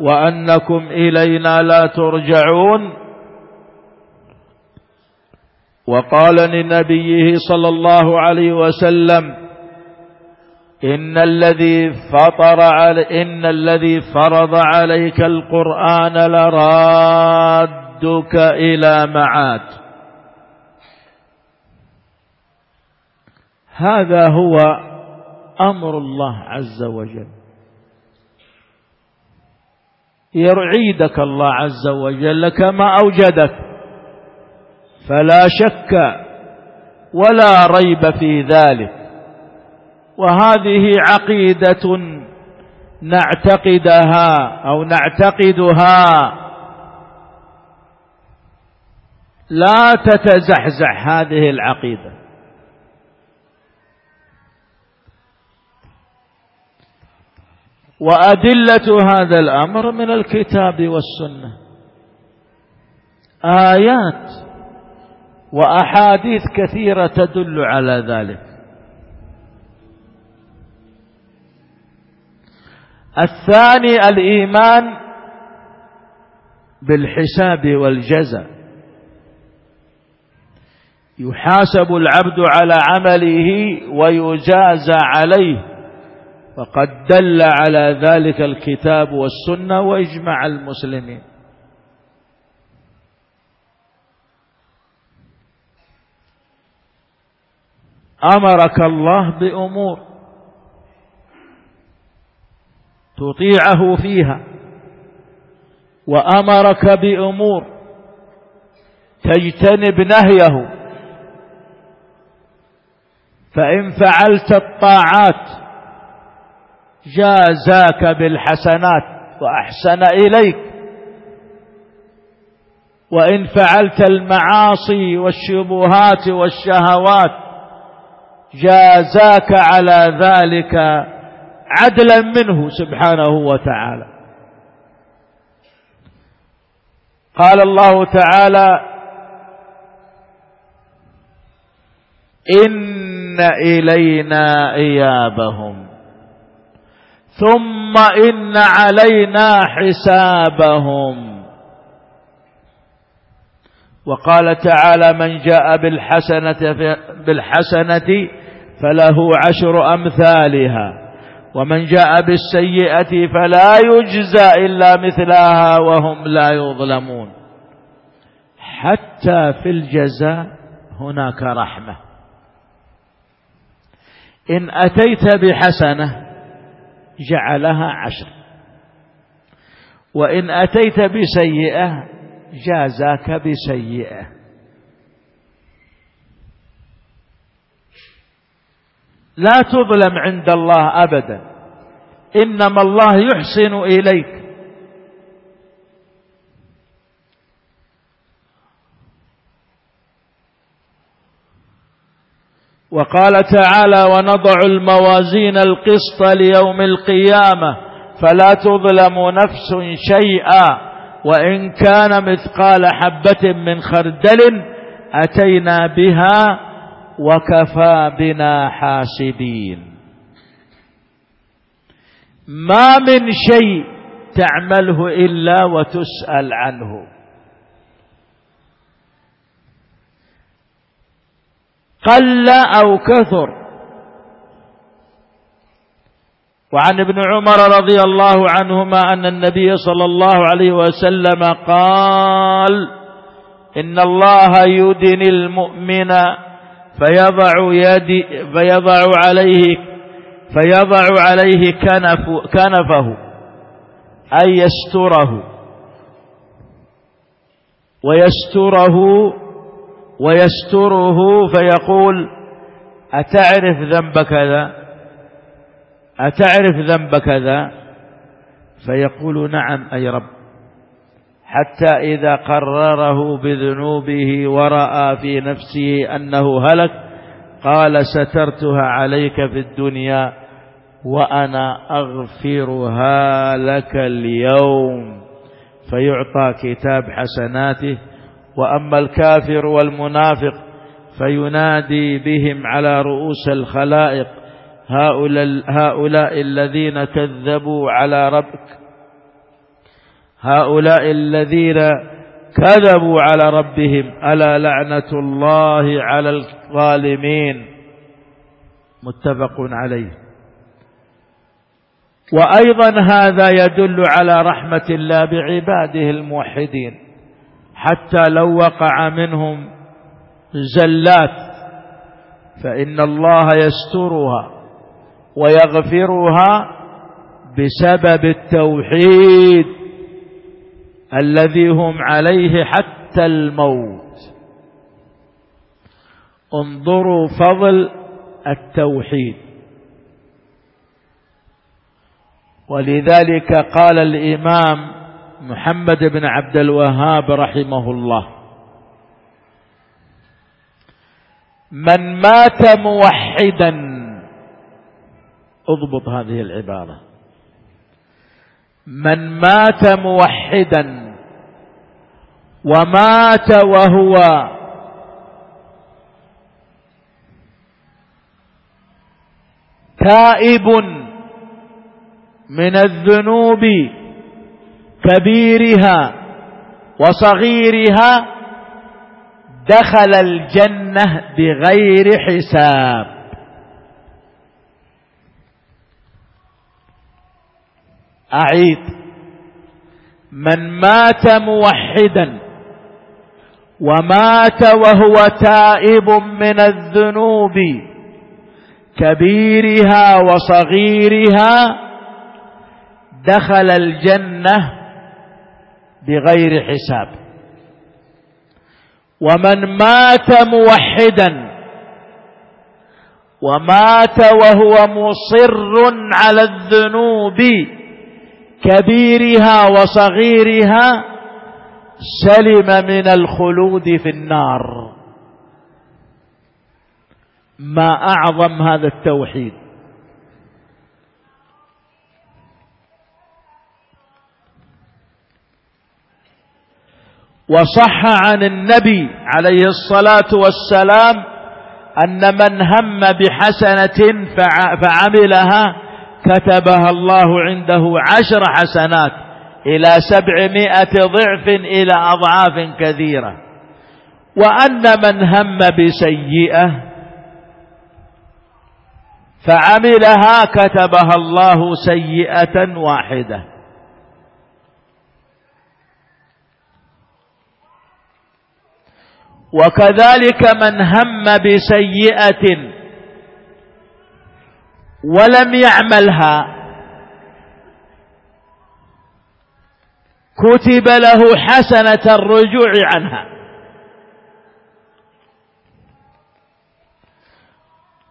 S1: وأنكم إلينا لا ترجعون وقال لنبيه صلى الله عليه وسلم إن الذي فطر علي إن الذي فرض عليك القرآن لرادك إلى معاد هذا هو أمر الله عز وجل يرعيدك الله عز وجل كما أوجدك فلا شك ولا ريب في ذلك وهذه عقيدة نعتقدها أو نعتقدها لا تتزحزح هذه العقيدة وأدلة هذا الأمر من الكتاب والسنة آيات وأحاديث كثيرة تدل على ذلك الثاني الإيمان بالحساب والجزاء يحاسب العبد على عمله ويجازى عليه وقد دل على ذلك الكتاب والسنة وإجمع المسلمين أمرك الله بأمور تطيعه فيها وأمرك بأمور تجتنب نهيه فإن فعلت الطاعات جازاك بالحسنات وأحسن إليك وإن فعلت المعاصي والشبهات والشهوات جازاك على ذلك عدلا منه سبحانه وتعالى قال الله تعالى إن إلينا إيابهم ثم إن علينا حسابهم وقال تعالى من جاء بالحسنة, بالحسنة فله عشر أمثالها ومن جاء بالسيئة فلا يجزى إلا مثلها وهم لا يظلمون حتى في الجزاء هناك رحمة إن أتيت بحسنة جعلها عشر وإن أتيت بسيئة جازاك بسيئة لا تظلم عند الله أبدا إنما الله يحسن إليك وقال تعالى ونضع الموازين القسط ليوم القيامة فلا تظلم نفس شيئا وإن كان مثقال حبة من خردل أتينا بها وكفى بنا حاسبين ما من شيء تعمله إلا وتسأل عنه قل أو كثر وعن ابن عمر رضي الله عنهما أن النبي صلى الله عليه وسلم قال إن الله يدني المؤمن فيضع يدي فيضع عليه فيضع عليه كنف كنفه أي يستره ويستره ويستره فيقول أتعرف ذنب كذا أتعرف ذنب كذا فيقول نعم أي رب حتى إذا قرره بذنوبه ورأى في نفسه أنه هلك قال سترتها عليك في الدنيا وأنا أغفرها لك اليوم فيعطى كتاب حسناته وأما الكافر والمنافق فينادي بهم على رؤوس الخلائق هؤلاء, هؤلاء الذين كذبوا على ربك هؤلاء الذين كذبوا على ربهم ألا لعنة الله على الظالمين متفق عليه وأيضا هذا يدل على رحمة الله بعباده الموحدين حتى لو وقع منهم زلات فإن الله يسترها ويغفرها بسبب التوحيد الذي هم عليه حتى الموت انظروا فضل التوحيد ولذلك قال الإمام محمد بن عبد الوهاب رحمه الله من مات موحدا اضبط هذه العبارة من مات موحدا ومات وهو تائب من الذنوب كبيرها وصغيرها دخل الجنة بغير حساب أعيد من مات موحدا ومات وهو تائب من الذنوب كبيرها وصغيرها دخل الجنة بغير حساب ومن مات موحدا ومات وهو مصر على الذنوب كبيرها وصغيرها سلم من الخلود في النار ما أعظم هذا التوحيد وصح عن النبي عليه الصلاة والسلام أن من هم بحسنة فعملها كتبها الله عنده عشر حسنات إلى سبعمائة ضعف إلى أضعاف كثيرة وأن من هم بسيئة فعملها كتبها الله سيئة واحدة وكذلك من هم بسيئة ولم يعملها كتب له حسنة الرجوع عنها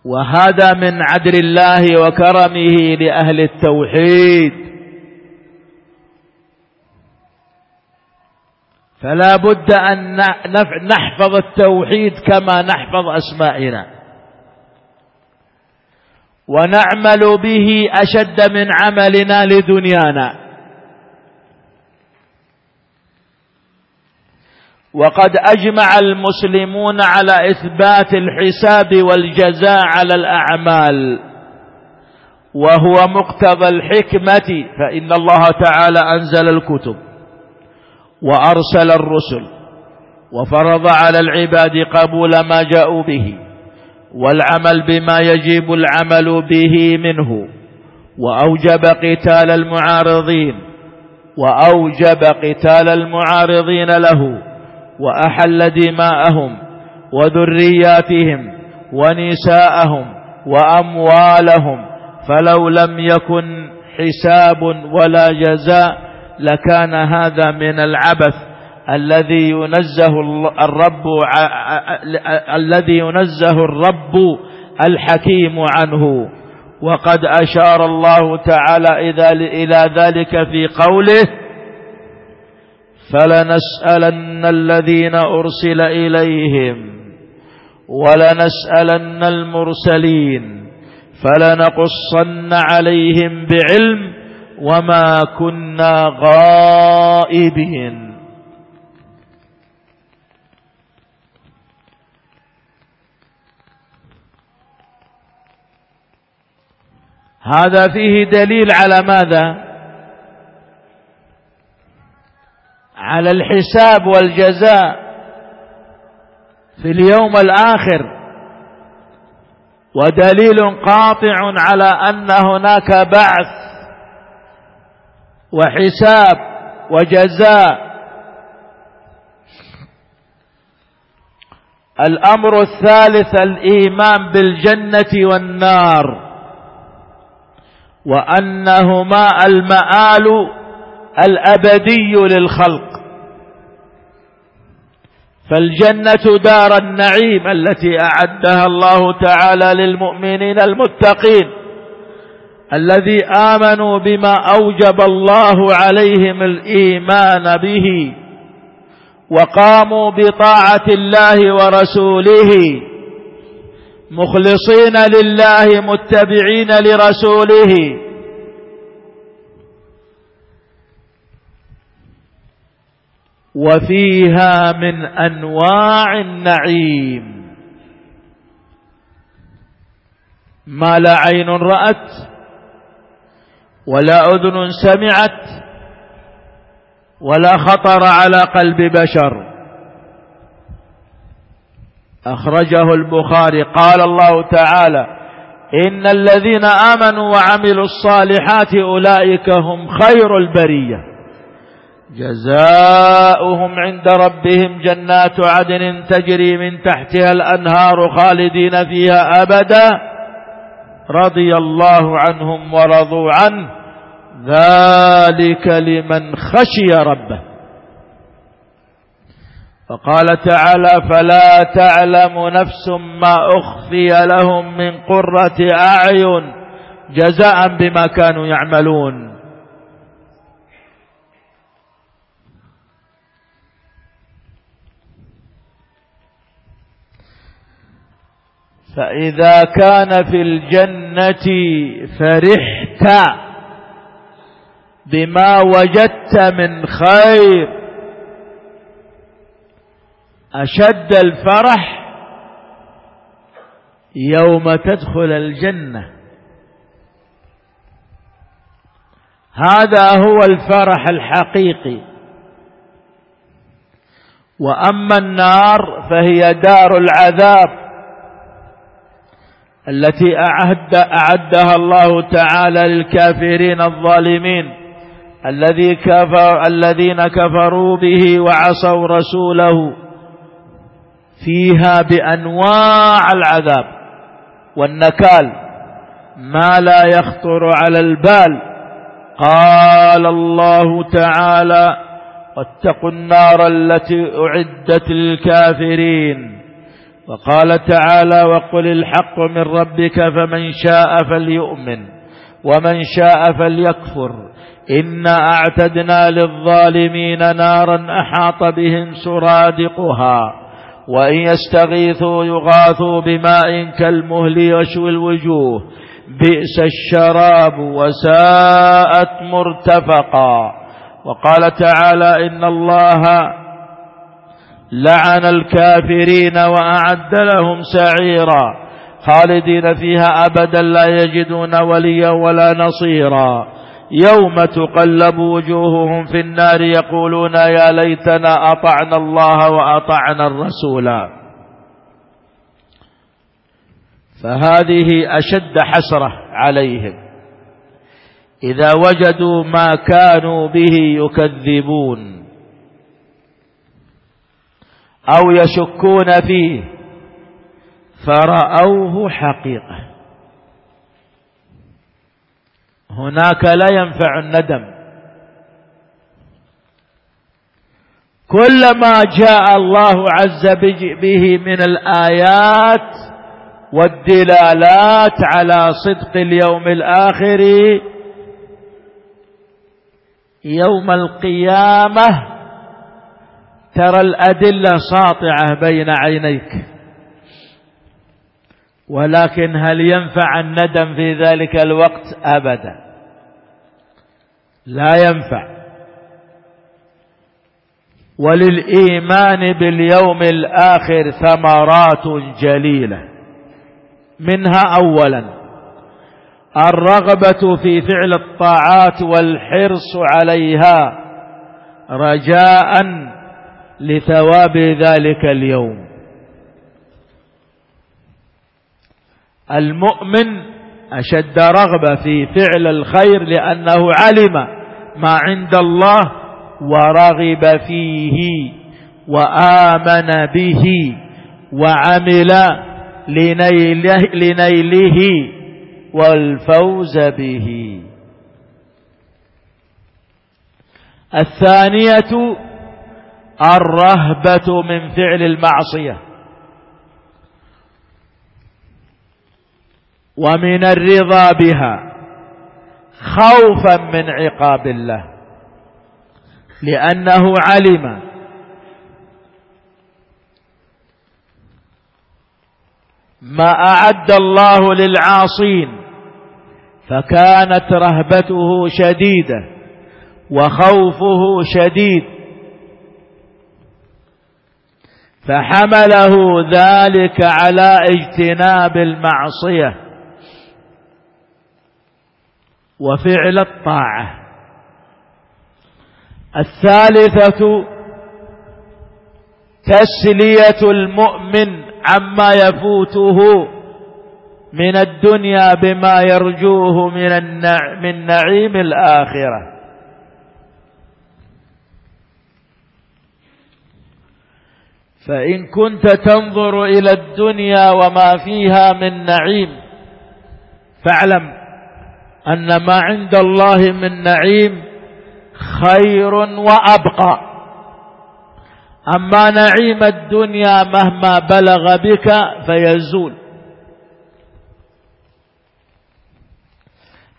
S1: وهذا من عدل الله وكرمه لأهل التوحيد فلا بد أن نحفظ التوحيد كما نحفظ أسمائنا ونعمل به أشد من عملنا لدنيانا وقد أجمع المسلمون على إثبات الحساب والجزاء على الأعمال وهو مقتضى الحكمة فإن الله تعالى أنزل الكتب وأرسل الرسل وفرض على العباد قبول ما جاءوا به والعمل بما يجب العمل به منه وأوجب قتال المعارضين وأوجب قتال المعارضين له وأحل دماءهم وذرياتهم ونساءهم وأموالهم فلو لم يكن حساب ولا جزاء لكان هذا من العبث الذي ينزه الرب الذي ينزه الرب الحكيم عنه وقد أشار الله تعالى إذا إلى ذلك في قوله فلنسألن الذين أرسل إليهم ولنسألن المرسلين فلنقصن عليهم بعلم وما كنا غائبين هذا فيه دليل على ماذا على الحساب والجزاء في اليوم الآخر ودليل قاطع على أن هناك بعث وحساب وجزاء الأمر الثالث الإيمان بالجنة والنار وأنهما المآل الأبدي للخلق فالجنة دار النعيم التي أعدها الله تعالى للمؤمنين المتقين الذي آمنوا بما أوجب الله عليهم الإيمان به وقاموا بطاعة الله ورسوله مخلصين لله متبعين لرسوله وفيها من أنواع النعيم ما لا عين رأت ولا أذن سمعت ولا خطر على قلب بشر أخرجه البخاري قال الله تعالى إن الذين آمنوا وعملوا الصالحات أولئك هم خير البريه جزاؤهم عند ربهم جنات عدن تجري من تحتها الأنهار خالدين فيها أبدا رضي الله عنهم ورضوا عنه ذلك لمن خشي ربه فقال تعالى فلا تعلم نفس ما أخفي لهم من قرة أعين جزاء بما كانوا يعملون فإذا كان في الجنة فرحت بما وجدت من خير أشد الفرح يوم تدخل الجنة هذا هو الفرح الحقيقي وأما النار فهي دار العذاب التي أعد أعدها الله تعالى للكافرين الظالمين الذي كفر الذين كفروا به وعصوا رسوله فيها بأنواع العذاب والنكال ما لا يخطر على البال قال الله تعالى واتقوا النار التي أعدت للكافرين وقال تعالى وقل الحق من ربك فمن شاء فليؤمن ومن شاء فليكفر إنا أعتدنا للظالمين نارا أحاط بهم سرادقها وإن يستغيثوا يغاثوا بماء كالمهل يشوي الوجوه بئس الشراب وساءت مرتفقا وقال تعالى إن الله لعن الكافرين وأعد لهم سعيرا خالدين فيها أبدا لا يجدون وليا ولا نصيرا يوم تقلب وجوههم في النار يقولون يا ليتنا أطعنا الله وأطعنا الرسولا فهذه أشد حسرة عليهم إذا وجدوا ما كانوا به يكذبون أو يشكون فيه فرأوه حقيقة هناك لا ينفع الندم كلما جاء الله عز به من الآيات والدلالات على صدق اليوم الآخر يوم القيامة ترى الأدلة ساطعة بين عينيك ولكن هل ينفع الندم في ذلك الوقت أبدا لا ينفع وللإيمان باليوم الآخر ثمرات جليلة منها أولا الرغبة في فعل الطاعات والحرص عليها رجاء لثواب ذلك اليوم المؤمن أشد رغبة في فعل الخير لأنه علم ما عند الله ورغب فيه وآمن به وعمل لنيله, لنيله والفوز به الثانية الرهبة من فعل المعصية ومن الرضا بها خوفا من عقاب الله لأنه علم ما أعد الله للعاصين فكانت رهبته شديدة وخوفه شديد فحمله ذلك على اجتناب المعصية وفعل الطاعة الثالثة تسلية المؤمن عما يفوته من الدنيا بما يرجوه من, من نعيم الآخرة فإن كنت تنظر إلى الدنيا وما فيها من نعيم فاعلم أن ما عند الله من نعيم خير وأبقى أما نعيم الدنيا مهما بلغ بك فيزول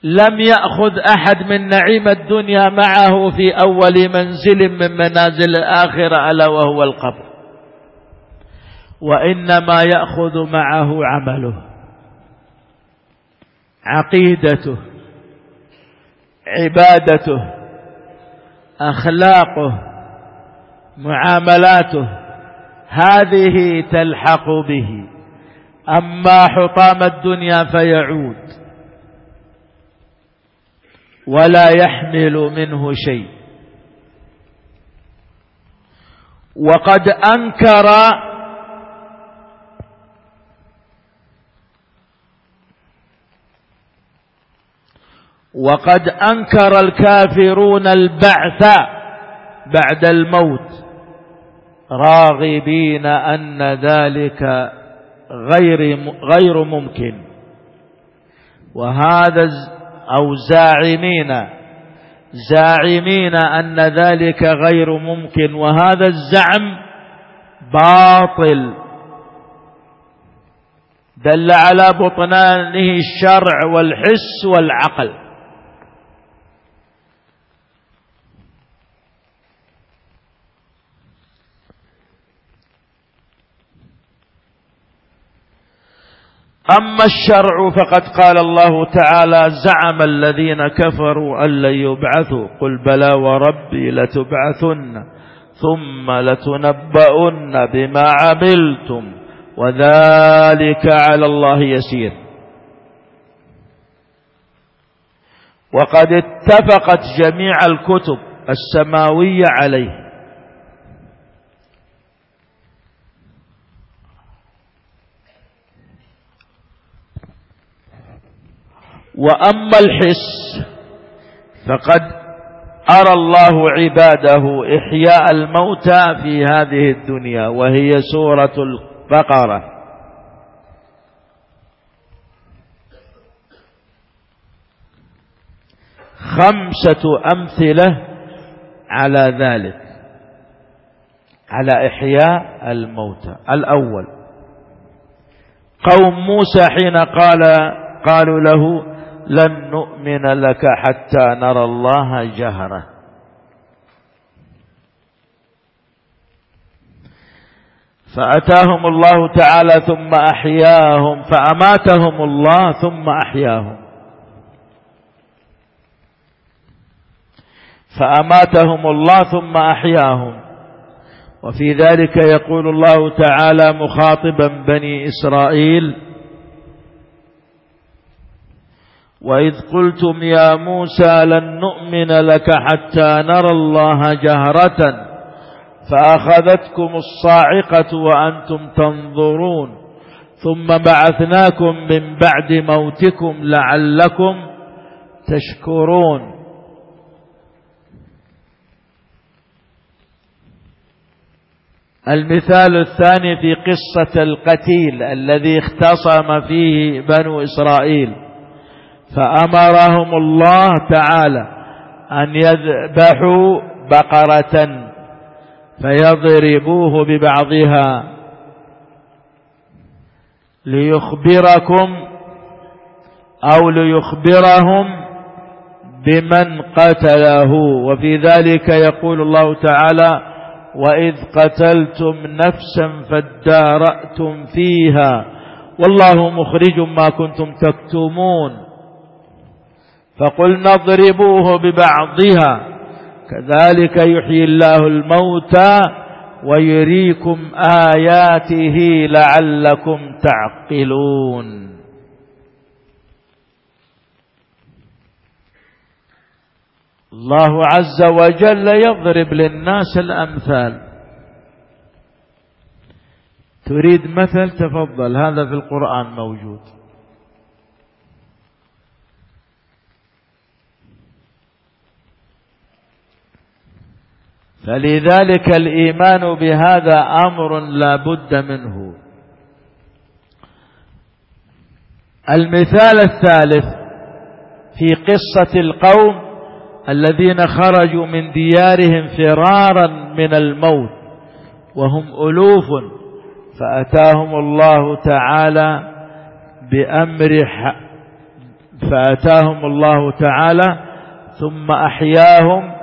S1: لم يأخذ أحد من نعيم الدنيا معه في أول منزل من منازل الآخرة ألا وهو القبر وإنما يأخذ معه عمله عقيدته عبادته أخلاقه معاملاته هذه تلحق به أما حطام الدنيا فيعود ولا يحمل منه شيء وقد أنكر وقد أنكر الكافرون البعث بعد الموت راغبين أن ذلك غير غير ممكن وهذا أو زاعمين زاعمين أن ذلك غير ممكن وهذا الزعم باطل دل على بطنانه الشرع والحس والعقل أما الشرع فقد قال الله تعالى زعم الذين كفروا أن لن يبعثوا قل بلى وربي لتبعثن ثم لتنبؤن بما عملتم وذلك على الله يسير وقد اتفقت جميع الكتب السماوية عليه وأما الحس فقد أرى الله عباده إحياء الموتى في هذه الدنيا وهي سورة البقرة خمسة أمثلة على ذلك على إحياء الموتى الأول قوم موسى حين قال قالوا له لن نؤمن لك حتى نرى الله جهرة فأتاهم الله تعالى ثم أحياهم فأماتهم الله ثم أحياهم فأماتهم الله ثم أحياهم وفي ذلك يقول الله تعالى مخاطبا بني إسرائيل وإذ قلتم يا موسى لن نؤمن لك حتى نرى الله جهرة فأخذتكم الصاعقة وأنتم تنظرون ثم بعثناكم من بعد موتكم لعلكم تشكرون المثال الثاني في قصة القتيل الذي اختصم فيه بنو إسرائيل فأمرهم الله تعالى أن يذبحوا بقرة فيضربوه ببعضها ليخبركم أو ليخبرهم بمن قتله وفي ذلك يقول الله تعالى وإذ قتلتم نفسا فادارأتم فيها والله مخرج ما كنتم تكتمون فقلنا اضربوه ببعضها كذلك يحيي الله الموتى ويريكم آياته لعلكم تعقلون الله عز وجل يضرب للناس الأمثال تريد مثل تفضل هذا في القرآن موجود فلذلك الإيمان بهذا أمر لا بد منه المثال الثالث في قصة القوم الذين خرجوا من ديارهم فرارا من الموت وهم ألوف فأتاهم الله تعالى بأمر فأتاهم الله تعالى ثم أحياهم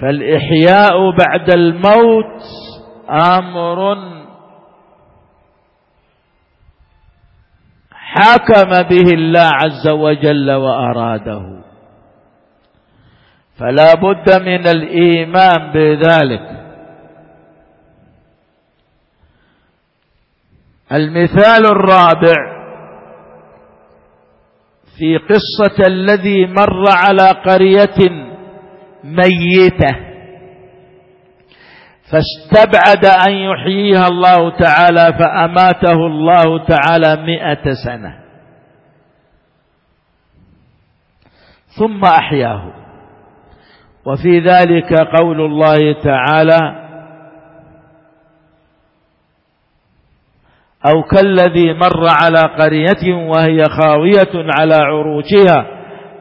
S1: فالإحياء بعد الموت أمر حكم به الله عز وجل وأراده فلا بد من الإيمان بذلك المثال الرابع في قصة الذي مر على قرية ميتة فاستبعد أن يحييها الله تعالى فأماته الله تعالى مئة سنة ثم أحياه وفي ذلك قول الله تعالى أو كالذي مر على قرية وهي خاوية على عروشها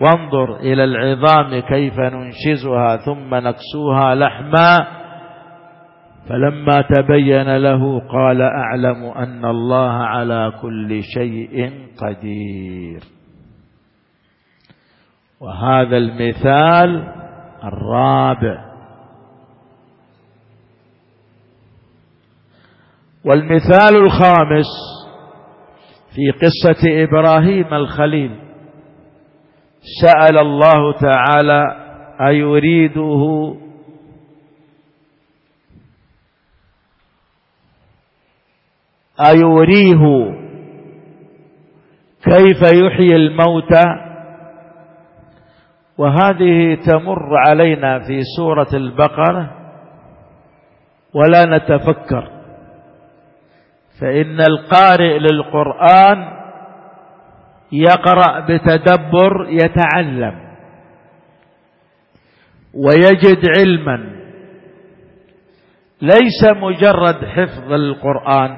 S1: وانظر إلى العظام كيف ننشزها ثم نكسوها لحما فلما تبين له قال أعلم أن الله على كل شيء قدير وهذا المثال الرابع والمثال الخامس في قصة إبراهيم الخليل سأل الله تعالى أيريده أيريه كيف يحيي الموتى وهذه تمر علينا في سورة البقرة ولا نتفكر فإن القارئ للقرآن يقرأ بتدبر يتعلم ويجد علما ليس مجرد حفظ القرآن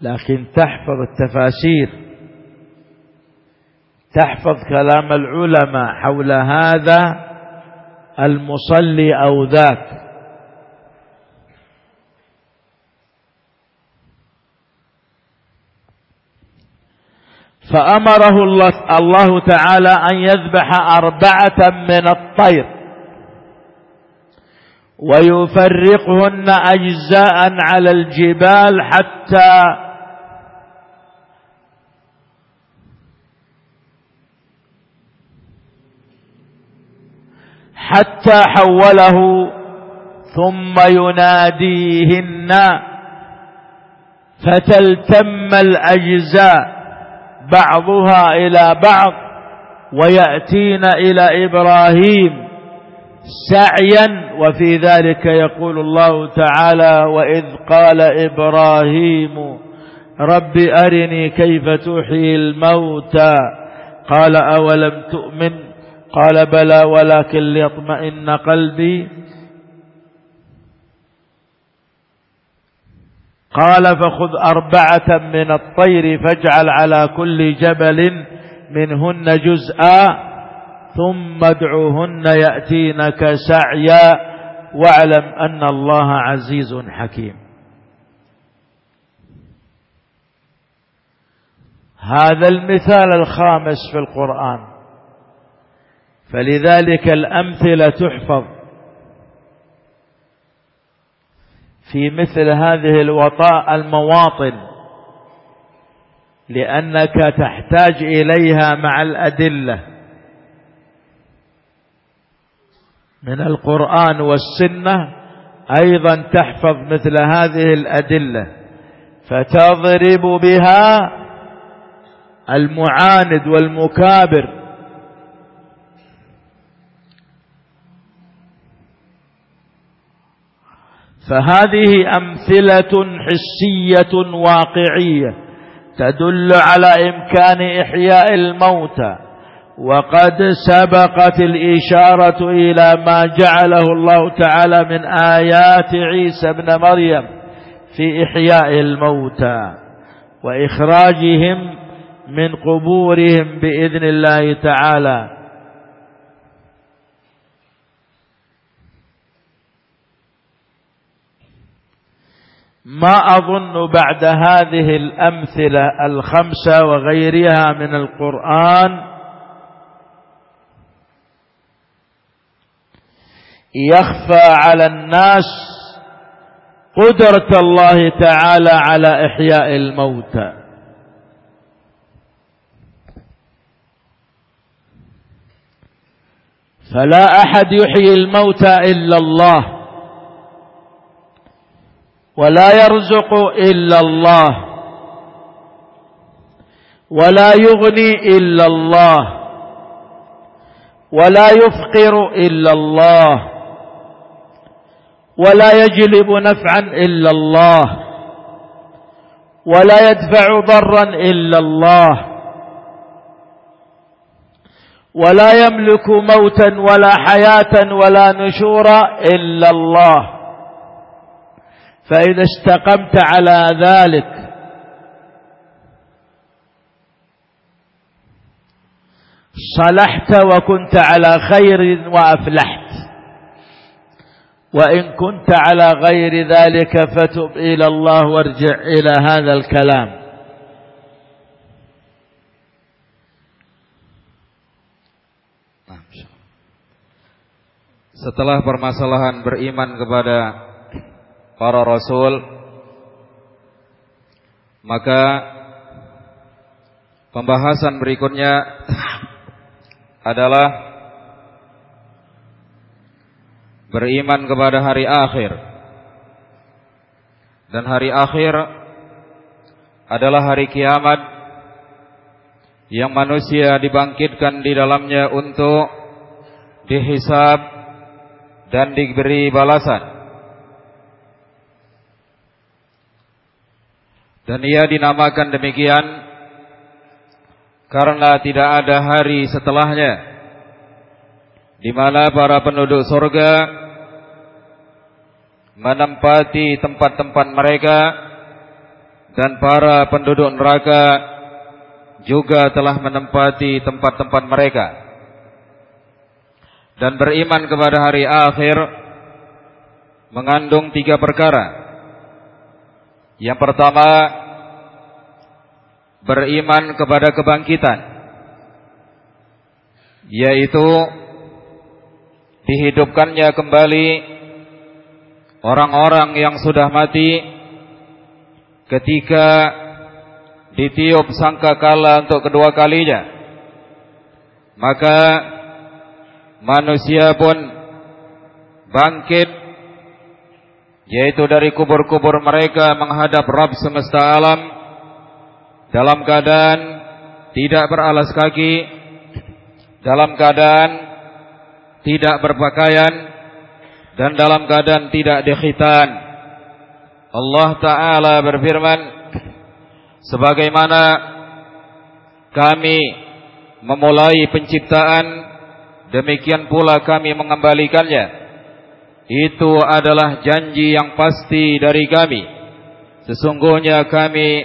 S1: لكن تحفظ التفاسير تحفظ كلام العلماء حول هذا المصلي أو ذاك فأمره الله, الله تعالى أن يذبح أربعة من الطير ويفرقهن أجزاء على الجبال حتى حتى حوله ثم يناديهن فتلتم الأجزاء بعضها إلى بعض ويأتين إلى إبراهيم سعيا وفي ذلك يقول الله تعالى وإذ قال إبراهيم رب أرني كيف تحيي الموتى قال أولم تؤمن قال بلى ولكن ليطمئن قلبي قال فخذ أربعة من الطير فاجعل على كل جبل منهن جزءا ثم ادعوهن يأتينك سعيا واعلم أن الله عزيز حكيم هذا المثال الخامس في القرآن فلذلك الأمثلة تحفظ في مثل هذه الوطاء المواطن لأنك تحتاج إليها مع الأدلة من القرآن والسنة أيضا تحفظ مثل هذه الأدلة فتضرب بها المعاند والمكابر فهذه أمثلة حسية واقعية تدل على إمكان إحياء الموتى وقد سبقت الإشارة إلى ما جعله الله تعالى من آيات عيسى بن مريم في إحياء الموتى وإخراجهم من قبورهم بإذن الله تعالى ما أظن بعد هذه الأمثلة الخمسة وغيرها من القرآن يخفى على الناس قدرة الله تعالى على إحياء الموتى فلا أحد يحيي الموتى إلا الله ولا يرزق إلا الله ولا يغني إلا الله ولا يفقر إلا الله ولا يجلب نفعا إلا الله ولا يدفع ضرا إلا الله ولا يملك موتا ولا حياة ولا نشورا إلا الله فإذا استقمت على ذلك صلحت وكنت على خير وأفلحت وإن كنت على غير ذلك فتب إلى الله وارجع إلى هذا الكلام
S2: Setelah permasalahan beriman kepada para rasul maka pembahasan berikutnya adalah beriman kepada hari akhir dan hari akhir adalah hari kiamat yang manusia dibangkitkan di dalamnya untuk dihisab dan diberi balasan Dan ia dinamakan demikian karena tidak ada hari setelahnya di mana para penduduk surga menempati tempat-tempat mereka dan para penduduk neraka juga telah menempati tempat-tempat mereka dan beriman kepada hari akhir mengandung tiga perkara yang pertama Beriman kepada kebangkitan Yaitu Dihidupkannya kembali Orang-orang yang sudah mati Ketika Ditiup sangkakala untuk kedua kalinya Maka Manusia pun Bangkit yaitu dari kubur-kubur mereka menghadap Rabb semesta alam dalam keadaan tidak beralas kaki dalam keadaan tidak berpakaian dan dalam keadaan tidak dikhitan Allah taala berfirman sebagaimana kami memulai penciptaan demikian pula kami mengembalikannya itu adalah janji yang pasti dari kami. Sesungguhnya kami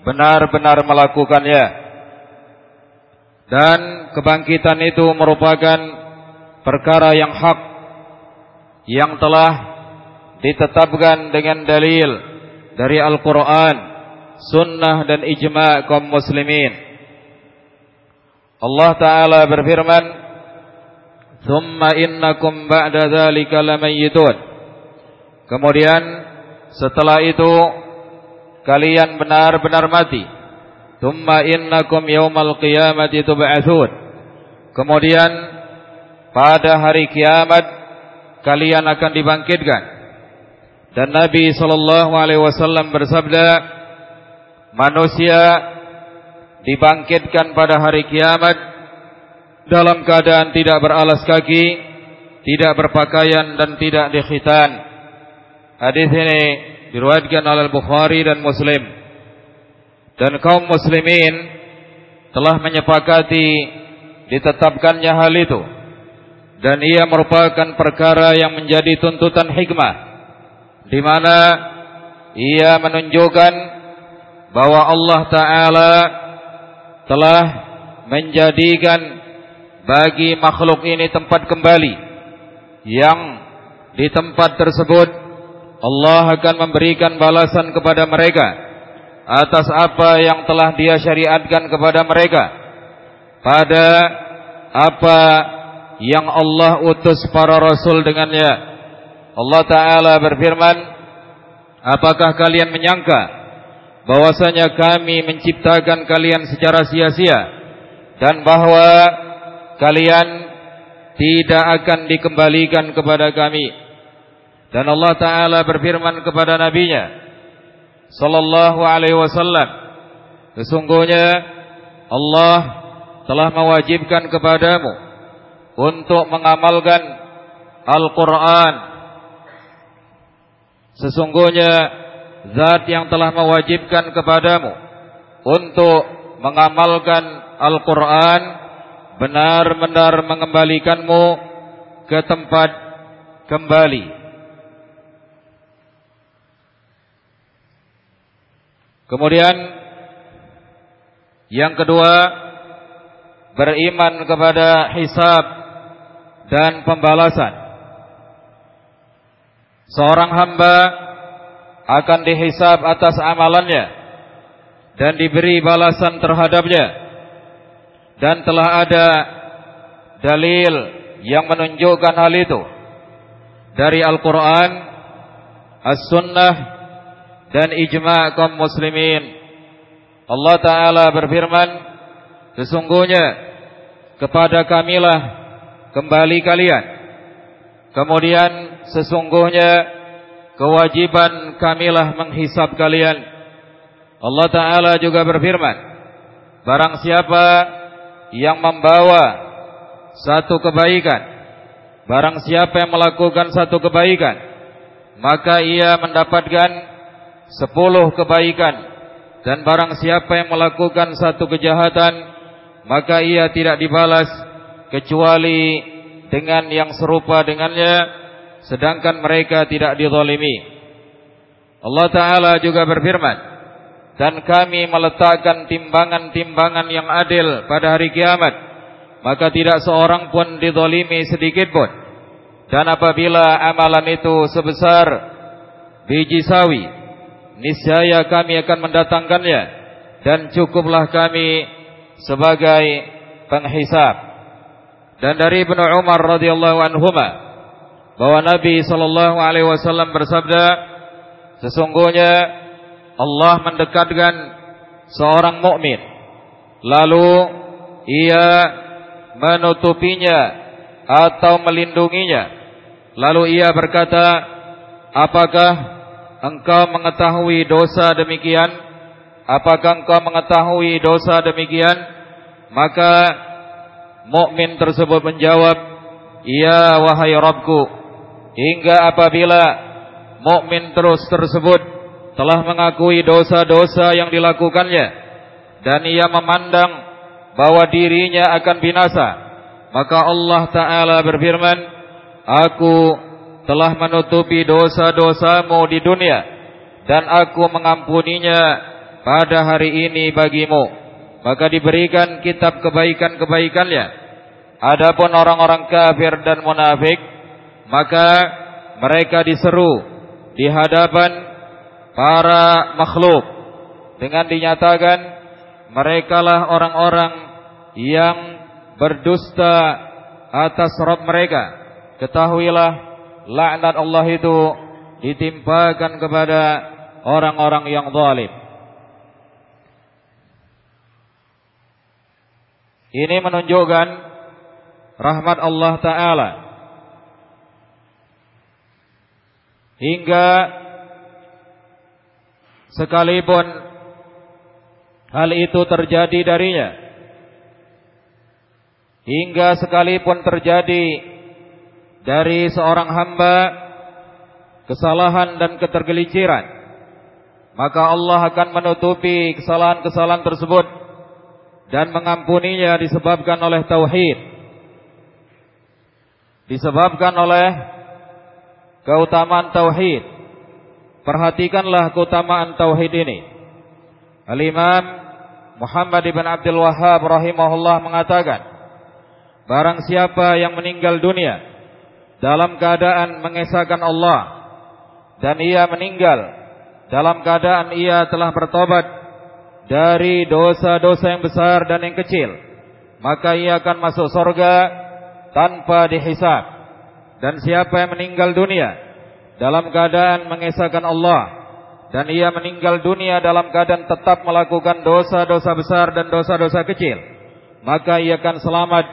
S2: benar-benar melakukannya. Dan kebangkitan itu merupakan perkara yang hak yang telah ditetapkan dengan dalil dari Al-Qur'an, sunnah dan ijma' kaum muslimin. Allah taala berfirman, Thumma innakum ba'da dzalika lamayyitun. Kemudian setelah itu kalian benar-benar mati. Thumma innakum yaumal qiyamati tub'atsun. Kemudian pada hari kiamat kalian akan dibangkitkan. Dan Nabi sallallahu alaihi wasallam bersabda, manusia dibangkitkan pada hari kiamat dalam keadaan tidak beralas kaki, tidak berpakaian dan tidak dikhitan. Hadis ini diriwayatkan oleh Bukhari dan Muslim. Dan kaum muslimin telah menyepakati ditetapkannya hal itu dan ia merupakan perkara yang menjadi tuntutan hikmah di mana ia menunjukkan bahwa Allah taala telah menjadikan bagi makhluk ini tempat kembali yang di tempat tersebut Allah akan memberikan balasan kepada mereka atas apa yang telah dia syariatkan kepada mereka pada apa yang Allah utus para rasul dengannya Allah taala berfirman apakah kalian menyangka bahwasanya kami menciptakan kalian secara sia-sia dan bahwa kalian tidak akan dikembalikan kepada kami. Dan Allah taala berfirman kepada nabinya sallallahu alaihi wasallam, sesungguhnya Allah telah mewajibkan kepadamu untuk mengamalkan Al-Qur'an. Sesungguhnya zat yang telah mewajibkan kepadamu untuk mengamalkan Al-Qur'an benar-benar mengembalikanmu ke tempat kembali. Kemudian yang kedua beriman kepada hisab dan pembalasan. Seorang hamba akan dihisab atas amalannya dan diberi balasan terhadapnya dan telah ada dalil yang menunjukkan hal itu dari Al-Qur'an, As-Sunnah dan ijma' kaum muslimin. Allah taala berfirman, sesungguhnya kepada kamilah kembali kalian. Kemudian sesungguhnya kewajiban kamilah menghisap kalian. Allah taala juga berfirman, barang siapa yang membawa satu kebaikan. Barang siapa yang melakukan satu kebaikan, maka ia mendapatkan sepuluh kebaikan. Dan barang siapa yang melakukan satu kejahatan, maka ia tidak dibalas kecuali dengan yang serupa dengannya, sedangkan mereka tidak dizalimi. Allah Ta'ala juga berfirman, dan kami meletakkan timbangan-timbangan yang adil pada hari kiamat maka tidak seorang pun didolimi sedikit pun dan apabila amalan itu sebesar biji sawi niscaya kami akan mendatangkannya dan cukuplah kami sebagai penghisab dan dari Ibnu Umar radhiyallahu anhuma bahwa Nabi sallallahu alaihi wasallam bersabda sesungguhnya Allah mendekatkan seorang mukmin lalu ia menutupinya atau melindunginya lalu ia berkata apakah engkau mengetahui dosa demikian apakah engkau mengetahui dosa demikian maka mukmin tersebut menjawab iya wahai Rabbku hingga apabila mukmin terus tersebut telah mengakui dosa-dosa yang dilakukannya dan ia memandang bahwa dirinya akan binasa maka Allah taala berfirman aku telah menutupi dosa-dosamu di dunia dan aku mengampuninya pada hari ini bagimu maka diberikan kitab kebaikan-kebaikannya adapun orang-orang kafir dan munafik maka mereka diseru di hadapan para makhluk dengan dinyatakan merekalah orang-orang yang berdusta atas roh mereka. Ketahuilah laknat Allah itu ditimpakan kepada orang-orang yang zalim. Ini menunjukkan rahmat Allah taala hingga sekalipun hal itu terjadi darinya hingga sekalipun terjadi dari seorang hamba kesalahan dan ketergelinciran, maka Allah akan menutupi kesalahan-kesalahan tersebut dan mengampuninya disebabkan oleh tauhid disebabkan oleh keutamaan tauhid Perhatikanlah keutamaan tauhid ini. Al-Imam Muhammad ibn Abdul Wahab rahimahullah mengatakan, barang siapa yang meninggal dunia dalam keadaan mengesahkan Allah dan ia meninggal dalam keadaan ia telah bertobat dari dosa-dosa yang besar dan yang kecil, maka ia akan masuk surga tanpa dihisab. Dan siapa yang meninggal dunia dalam keadaan mengesahkan Allah dan ia meninggal dunia dalam keadaan tetap melakukan dosa-dosa besar dan dosa-dosa kecil maka ia akan selamat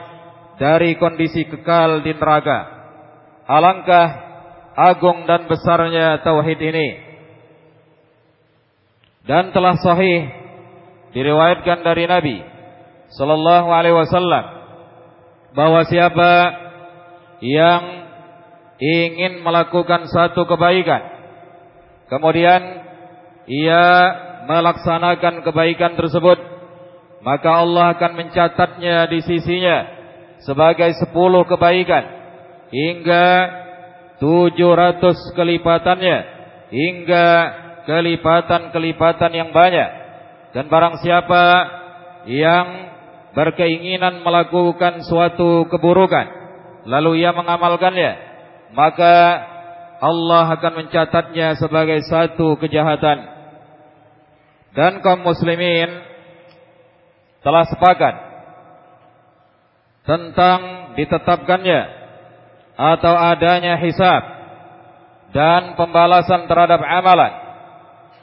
S2: dari kondisi kekal di neraka alangkah agung dan besarnya tauhid ini dan telah sahih diriwayatkan dari Nabi sallallahu alaihi wasallam bahwa siapa yang ingin melakukan satu kebaikan. Kemudian ia melaksanakan kebaikan tersebut, maka Allah akan mencatatnya di sisinya sebagai sepuluh kebaikan hingga tujuh ratus kelipatannya hingga kelipatan-kelipatan yang banyak. Dan barang siapa yang berkeinginan melakukan suatu keburukan lalu ia mengamalkannya maka Allah akan mencatatnya sebagai satu kejahatan. Dan kaum muslimin telah sepakat tentang ditetapkannya atau adanya hisab dan pembalasan terhadap amalan.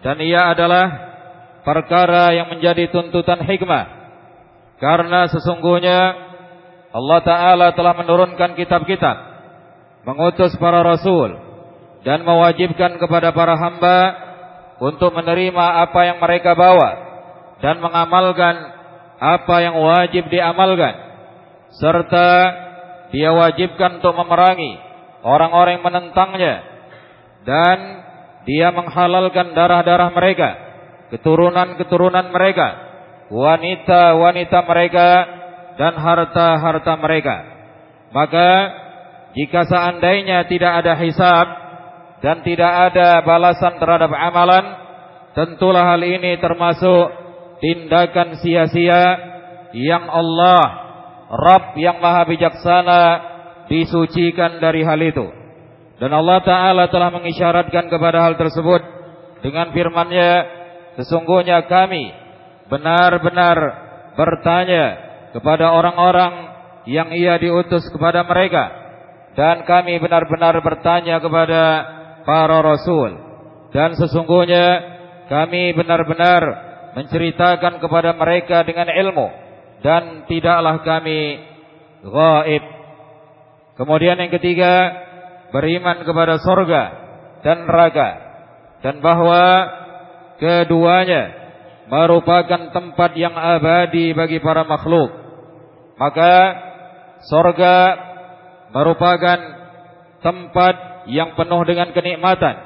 S2: Dan ia adalah perkara yang menjadi tuntutan hikmah. Karena sesungguhnya Allah Ta'ala telah menurunkan kitab-kitab mengutus para rasul dan mewajibkan kepada para hamba untuk menerima apa yang mereka bawa dan mengamalkan apa yang wajib diamalkan serta dia wajibkan untuk memerangi orang-orang yang menentangnya dan dia menghalalkan darah-darah mereka keturunan-keturunan mereka wanita-wanita mereka dan harta-harta mereka maka jika seandainya tidak ada hisab dan tidak ada balasan terhadap amalan, tentulah hal ini termasuk tindakan sia-sia yang Allah, Rabb yang Maha Bijaksana, disucikan dari hal itu. Dan Allah Ta'ala telah mengisyaratkan kepada hal tersebut dengan firman-Nya, Sesungguhnya kami benar-benar bertanya kepada orang-orang yang ia diutus kepada mereka dan kami benar-benar bertanya kepada para rasul dan sesungguhnya kami benar-benar menceritakan kepada mereka dengan ilmu dan tidaklah kami gaib kemudian yang ketiga beriman kepada sorga dan neraka dan bahwa keduanya merupakan tempat yang abadi bagi para makhluk maka sorga merupakan tempat yang penuh dengan kenikmatan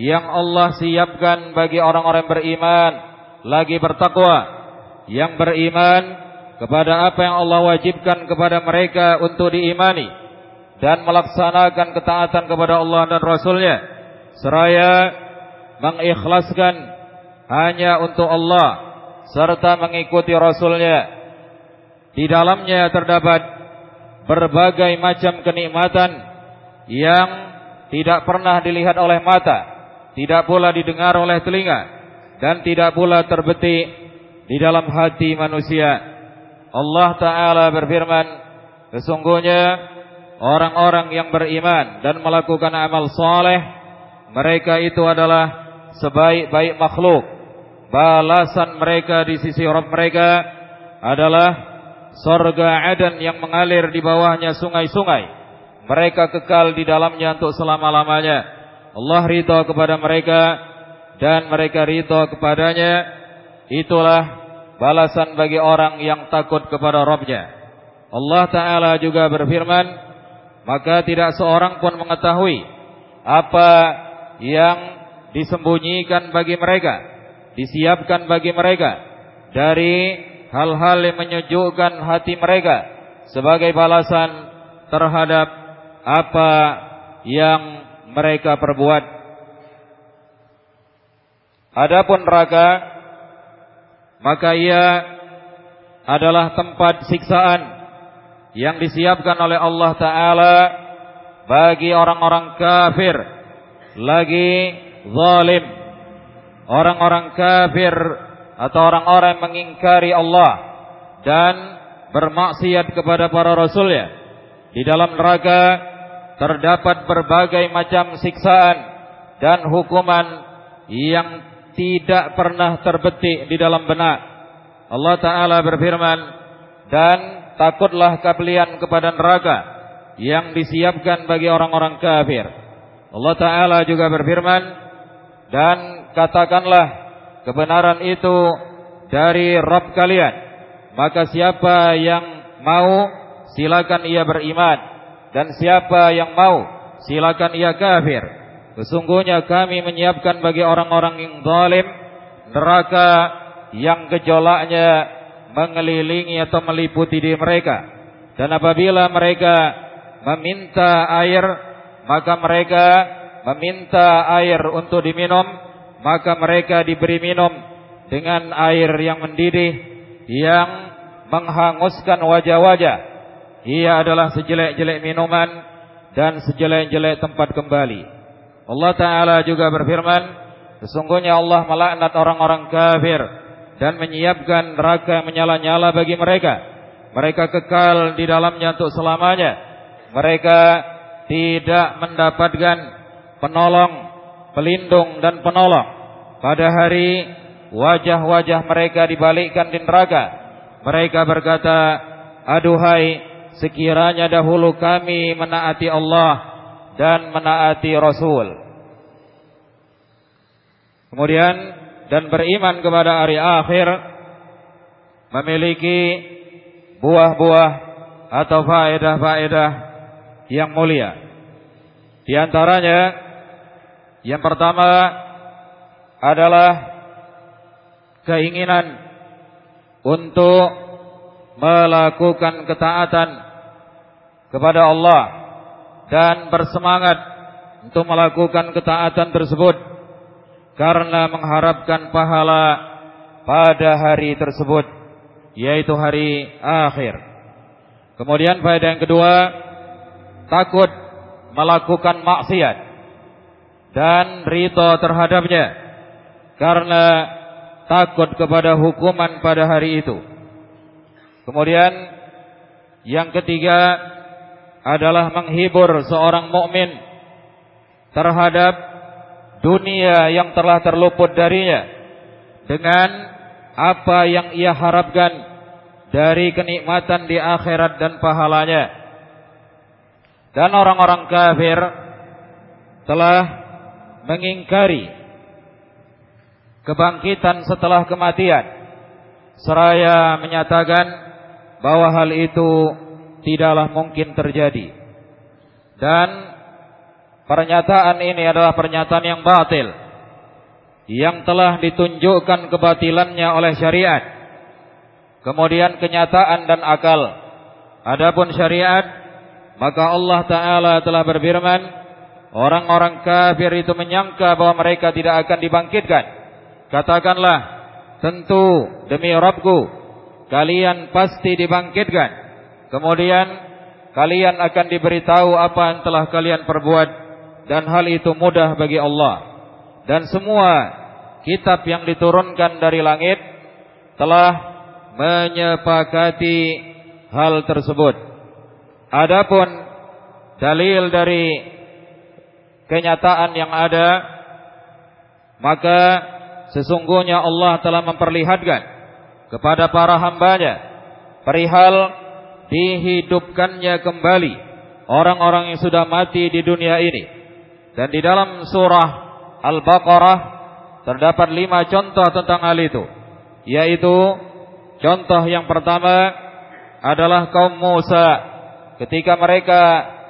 S2: yang Allah siapkan bagi orang-orang beriman lagi bertakwa yang beriman kepada apa yang Allah wajibkan kepada mereka untuk diimani dan melaksanakan ketaatan kepada Allah dan Rasulnya seraya mengikhlaskan hanya untuk Allah serta mengikuti Rasulnya di dalamnya terdapat berbagai macam kenikmatan yang tidak pernah dilihat oleh mata, tidak pula didengar oleh telinga, dan tidak pula terbetik di dalam hati manusia. Allah Ta'ala berfirman, Sesungguhnya orang-orang yang beriman dan melakukan amal soleh, mereka itu adalah sebaik-baik makhluk. Balasan mereka di sisi Rabb mereka adalah sorga Aden yang mengalir di bawahnya sungai-sungai. Mereka kekal di dalamnya untuk selama-lamanya. Allah ridho kepada mereka dan mereka ridho kepadanya. Itulah balasan bagi orang yang takut kepada Robnya. Allah Ta'ala juga berfirman, maka tidak seorang pun mengetahui apa yang disembunyikan bagi mereka, disiapkan bagi mereka dari hal-hal yang menyejukkan hati mereka sebagai balasan terhadap apa yang mereka perbuat. Adapun neraka maka ia adalah tempat siksaan yang disiapkan oleh Allah taala bagi orang-orang kafir lagi zalim. Orang-orang kafir atau orang-orang yang mengingkari Allah dan bermaksiat kepada para rasulnya. Di dalam neraka terdapat berbagai macam siksaan dan hukuman yang tidak pernah terbetik di dalam benak. Allah Ta'ala berfirman, dan takutlah kalian kepada neraka yang disiapkan bagi orang-orang kafir. Allah Ta'ala juga berfirman, dan katakanlah kebenaran itu dari Rob kalian. Maka siapa yang mau silakan ia beriman dan siapa yang mau silakan ia kafir. Sesungguhnya kami menyiapkan bagi orang-orang yang zalim neraka yang gejolaknya mengelilingi atau meliputi diri mereka. Dan apabila mereka meminta air, maka mereka meminta air untuk diminum maka mereka diberi minum dengan air yang mendidih yang menghanguskan wajah-wajah. Ia adalah sejelek-jelek minuman dan sejelek-jelek tempat kembali. Allah Ta'ala juga berfirman, Sesungguhnya Allah melaknat orang-orang kafir dan menyiapkan neraka yang menyala-nyala bagi mereka. Mereka kekal di dalamnya untuk selamanya. Mereka tidak mendapatkan penolong pelindung dan penolong. Pada hari wajah-wajah mereka dibalikkan di neraka. Mereka berkata, "Aduhai, sekiranya dahulu kami menaati Allah dan menaati Rasul." Kemudian dan beriman kepada hari akhir memiliki buah-buah atau faedah-faedah yang mulia. Di antaranya yang pertama adalah keinginan untuk melakukan ketaatan kepada Allah dan bersemangat untuk melakukan ketaatan tersebut karena mengharapkan pahala pada hari tersebut yaitu hari akhir. Kemudian faedah yang kedua takut melakukan maksiat dan rito terhadapnya karena takut kepada hukuman pada hari itu. Kemudian yang ketiga adalah menghibur seorang mukmin terhadap dunia yang telah terluput darinya dengan apa yang ia harapkan dari kenikmatan di akhirat dan pahalanya. Dan orang-orang kafir telah mengingkari kebangkitan setelah kematian seraya menyatakan bahwa hal itu tidaklah mungkin terjadi dan pernyataan ini adalah pernyataan yang batil yang telah ditunjukkan kebatilannya oleh syariat kemudian kenyataan dan akal adapun syariat maka Allah taala telah berfirman Orang-orang kafir itu menyangka bahwa mereka tidak akan dibangkitkan. Katakanlah, tentu demi Rabbku, kalian pasti dibangkitkan. Kemudian kalian akan diberitahu apa yang telah kalian perbuat dan hal itu mudah bagi Allah. Dan semua kitab yang diturunkan dari langit telah menyepakati hal tersebut. Adapun dalil dari kenyataan yang ada maka sesungguhnya Allah telah memperlihatkan kepada para hambanya perihal dihidupkannya kembali orang-orang yang sudah mati di dunia ini dan di dalam surah Al-Baqarah terdapat lima contoh tentang hal itu yaitu contoh yang pertama adalah kaum Musa ketika mereka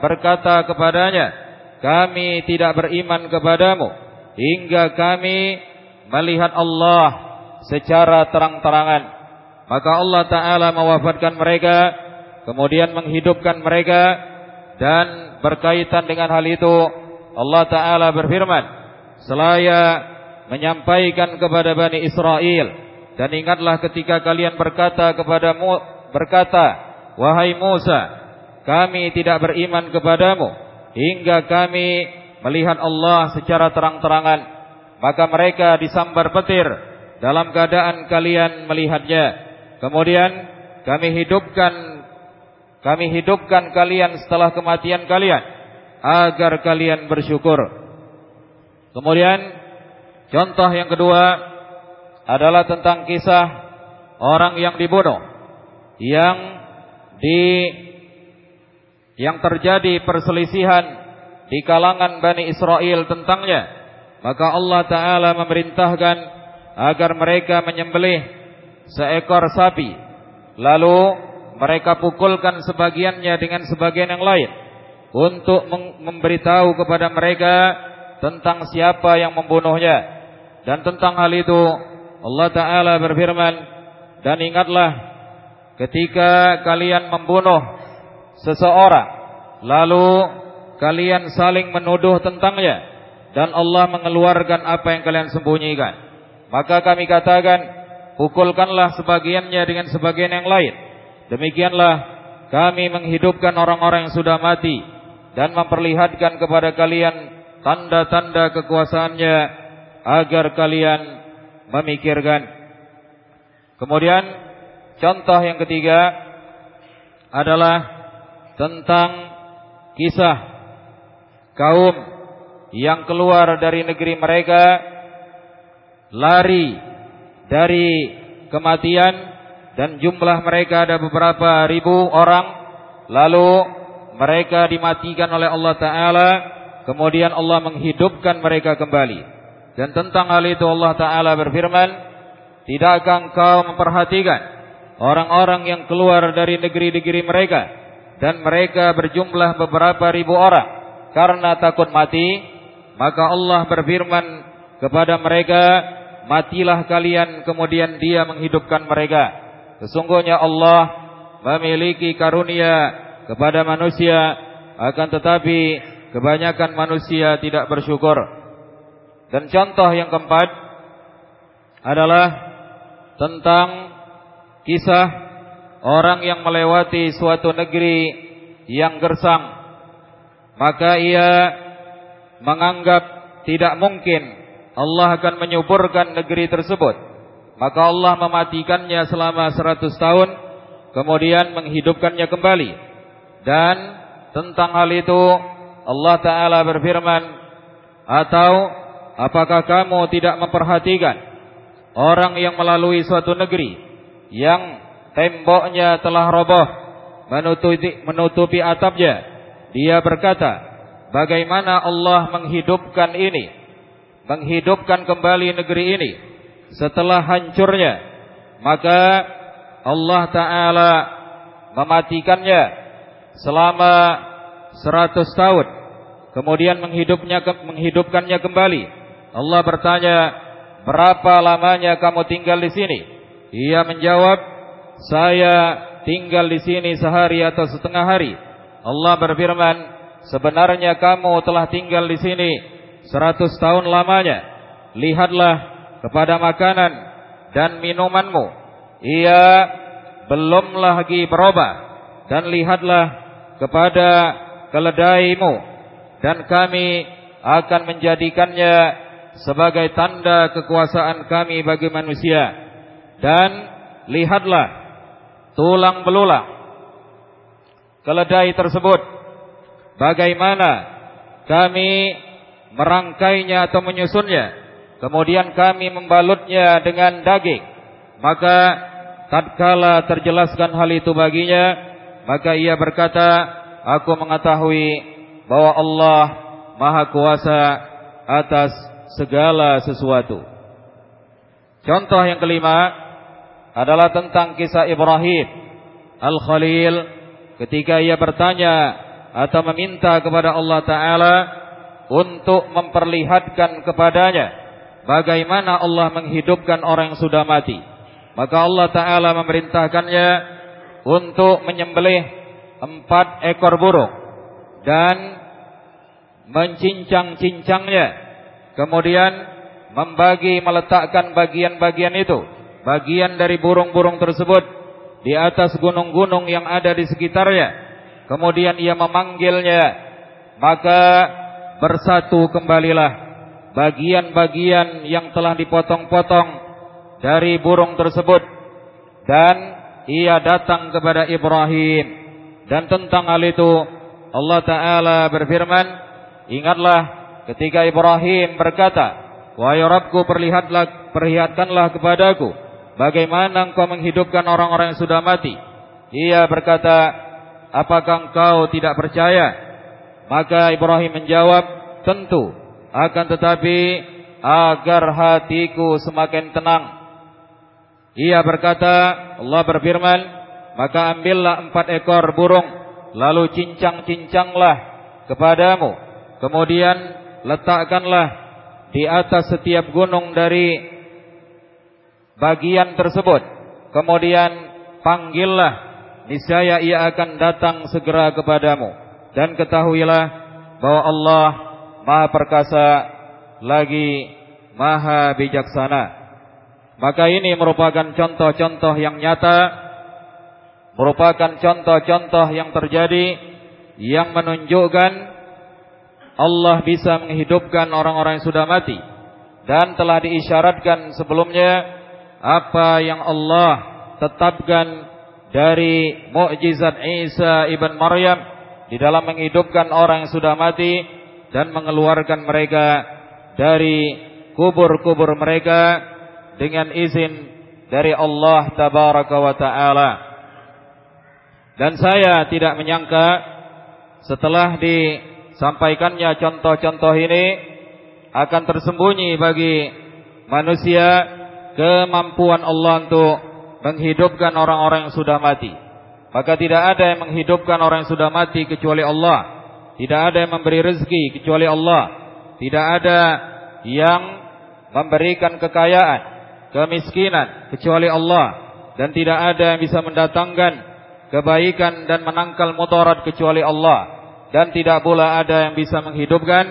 S2: berkata kepadanya kami tidak beriman kepadamu hingga kami melihat Allah secara terang-terangan maka Allah taala mewafatkan mereka kemudian menghidupkan mereka dan berkaitan dengan hal itu Allah taala berfirman selaya menyampaikan kepada Bani Israel dan ingatlah ketika kalian berkata kepada berkata wahai Musa kami tidak beriman kepadamu hingga kami melihat Allah secara terang-terangan maka mereka disambar petir dalam keadaan kalian melihatnya kemudian kami hidupkan kami hidupkan kalian setelah kematian kalian agar kalian bersyukur kemudian contoh yang kedua adalah tentang kisah orang yang dibunuh yang di yang terjadi perselisihan di kalangan Bani Israel tentangnya, maka Allah Ta'ala memerintahkan agar mereka menyembelih seekor sapi, lalu mereka pukulkan sebagiannya dengan sebagian yang lain, untuk memberitahu kepada mereka tentang siapa yang membunuhnya. Dan tentang hal itu, Allah Ta'ala berfirman, dan ingatlah ketika kalian membunuh seseorang lalu kalian saling menuduh tentangnya dan Allah mengeluarkan apa yang kalian sembunyikan maka kami katakan pukulkanlah sebagiannya dengan sebagian yang lain demikianlah kami menghidupkan orang-orang yang sudah mati dan memperlihatkan kepada kalian tanda-tanda kekuasaannya agar kalian memikirkan kemudian contoh yang ketiga adalah tentang kisah kaum yang keluar dari negeri mereka lari dari kematian dan jumlah mereka ada beberapa ribu orang lalu mereka dimatikan oleh Allah taala kemudian Allah menghidupkan mereka kembali dan tentang hal itu Allah taala berfirman tidakkah kau memperhatikan orang-orang yang keluar dari negeri-negeri mereka dan mereka berjumlah beberapa ribu orang karena takut mati maka Allah berfirman kepada mereka matilah kalian kemudian dia menghidupkan mereka sesungguhnya Allah memiliki karunia kepada manusia akan tetapi kebanyakan manusia tidak bersyukur dan contoh yang keempat adalah tentang kisah orang yang melewati suatu negeri yang gersang maka ia menganggap tidak mungkin Allah akan menyuburkan negeri tersebut maka Allah mematikannya selama 100 tahun kemudian menghidupkannya kembali dan tentang hal itu Allah taala berfirman atau apakah kamu tidak memperhatikan orang yang melalui suatu negeri yang temboknya telah roboh, menutupi, menutupi atapnya. Dia berkata, bagaimana Allah menghidupkan ini, menghidupkan kembali negeri ini setelah hancurnya. Maka Allah Ta'ala mematikannya selama seratus tahun. Kemudian menghidupnya, menghidupkannya kembali. Allah bertanya, berapa lamanya kamu tinggal di sini? Ia menjawab, saya tinggal di sini sehari atau setengah hari. Allah berfirman, sebenarnya kamu telah tinggal di sini seratus tahun lamanya. Lihatlah kepada makanan dan minumanmu. Ia belum lagi berubah. Dan lihatlah kepada keledaimu. Dan kami akan menjadikannya sebagai tanda kekuasaan kami bagi manusia. Dan lihatlah tulang belulang keledai tersebut bagaimana kami merangkainya atau menyusunnya kemudian kami membalutnya dengan daging maka tatkala terjelaskan hal itu baginya maka ia berkata aku mengetahui bahwa Allah maha kuasa atas segala sesuatu contoh yang kelima adalah tentang kisah Ibrahim Al-Khalil ketika ia bertanya atau meminta kepada Allah Ta'ala untuk memperlihatkan kepadanya bagaimana Allah menghidupkan orang yang sudah mati. Maka Allah Ta'ala memerintahkannya untuk menyembelih empat ekor burung dan mencincang-cincangnya. Kemudian membagi meletakkan bagian-bagian itu bagian dari burung-burung tersebut di atas gunung-gunung yang ada di sekitarnya. Kemudian ia memanggilnya, maka bersatu kembalilah bagian-bagian yang telah dipotong-potong dari burung tersebut dan ia datang kepada Ibrahim dan tentang hal itu Allah taala berfirman ingatlah ketika Ibrahim berkata wahai Rabbku perlihatlah perlihatkanlah kepadaku Bagaimana engkau menghidupkan orang-orang yang sudah mati? Ia berkata, apakah engkau tidak percaya? Maka Ibrahim menjawab, tentu. Akan tetapi, agar hatiku semakin tenang. Ia berkata, Allah berfirman, maka ambillah empat ekor burung, lalu cincang-cincanglah kepadamu. Kemudian letakkanlah di atas setiap gunung dari bagian tersebut. Kemudian panggillah, niscaya ia akan datang segera kepadamu. Dan ketahuilah bahwa Allah Maha Perkasa lagi Maha Bijaksana. Maka ini merupakan contoh-contoh yang nyata, merupakan contoh-contoh yang terjadi yang menunjukkan Allah bisa menghidupkan orang-orang yang sudah mati dan telah diisyaratkan sebelumnya apa yang Allah tetapkan dari mukjizat Isa ibn Maryam di dalam menghidupkan orang yang sudah mati dan mengeluarkan mereka dari kubur-kubur mereka dengan izin dari Allah tabaraka wa taala. Dan saya tidak menyangka setelah disampaikannya contoh-contoh ini akan tersembunyi bagi manusia kemampuan Allah untuk menghidupkan orang-orang yang sudah mati. Maka tidak ada yang menghidupkan orang yang sudah mati kecuali Allah. Tidak ada yang memberi rezeki kecuali Allah. Tidak ada yang memberikan kekayaan, kemiskinan kecuali Allah. Dan tidak ada yang bisa mendatangkan kebaikan dan menangkal mudarat kecuali Allah. Dan tidak pula ada yang bisa menghidupkan,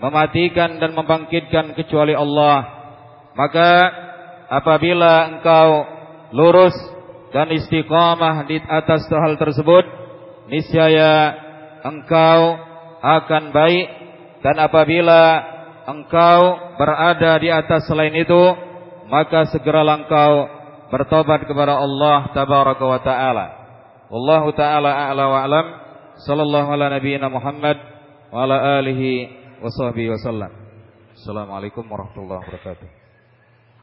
S2: mematikan dan membangkitkan kecuali Allah. Maka apabila engkau lurus dan istiqamah di atas hal tersebut niscaya engkau akan baik dan apabila engkau berada di atas selain itu maka segeralah engkau bertobat kepada Allah tabaraka wa taala wallahu taala a'la wa alam sallallahu ala nabiyyina Muhammad wa ala alihi wa sahbihi wasallam assalamualaikum warahmatullahi wabarakatuh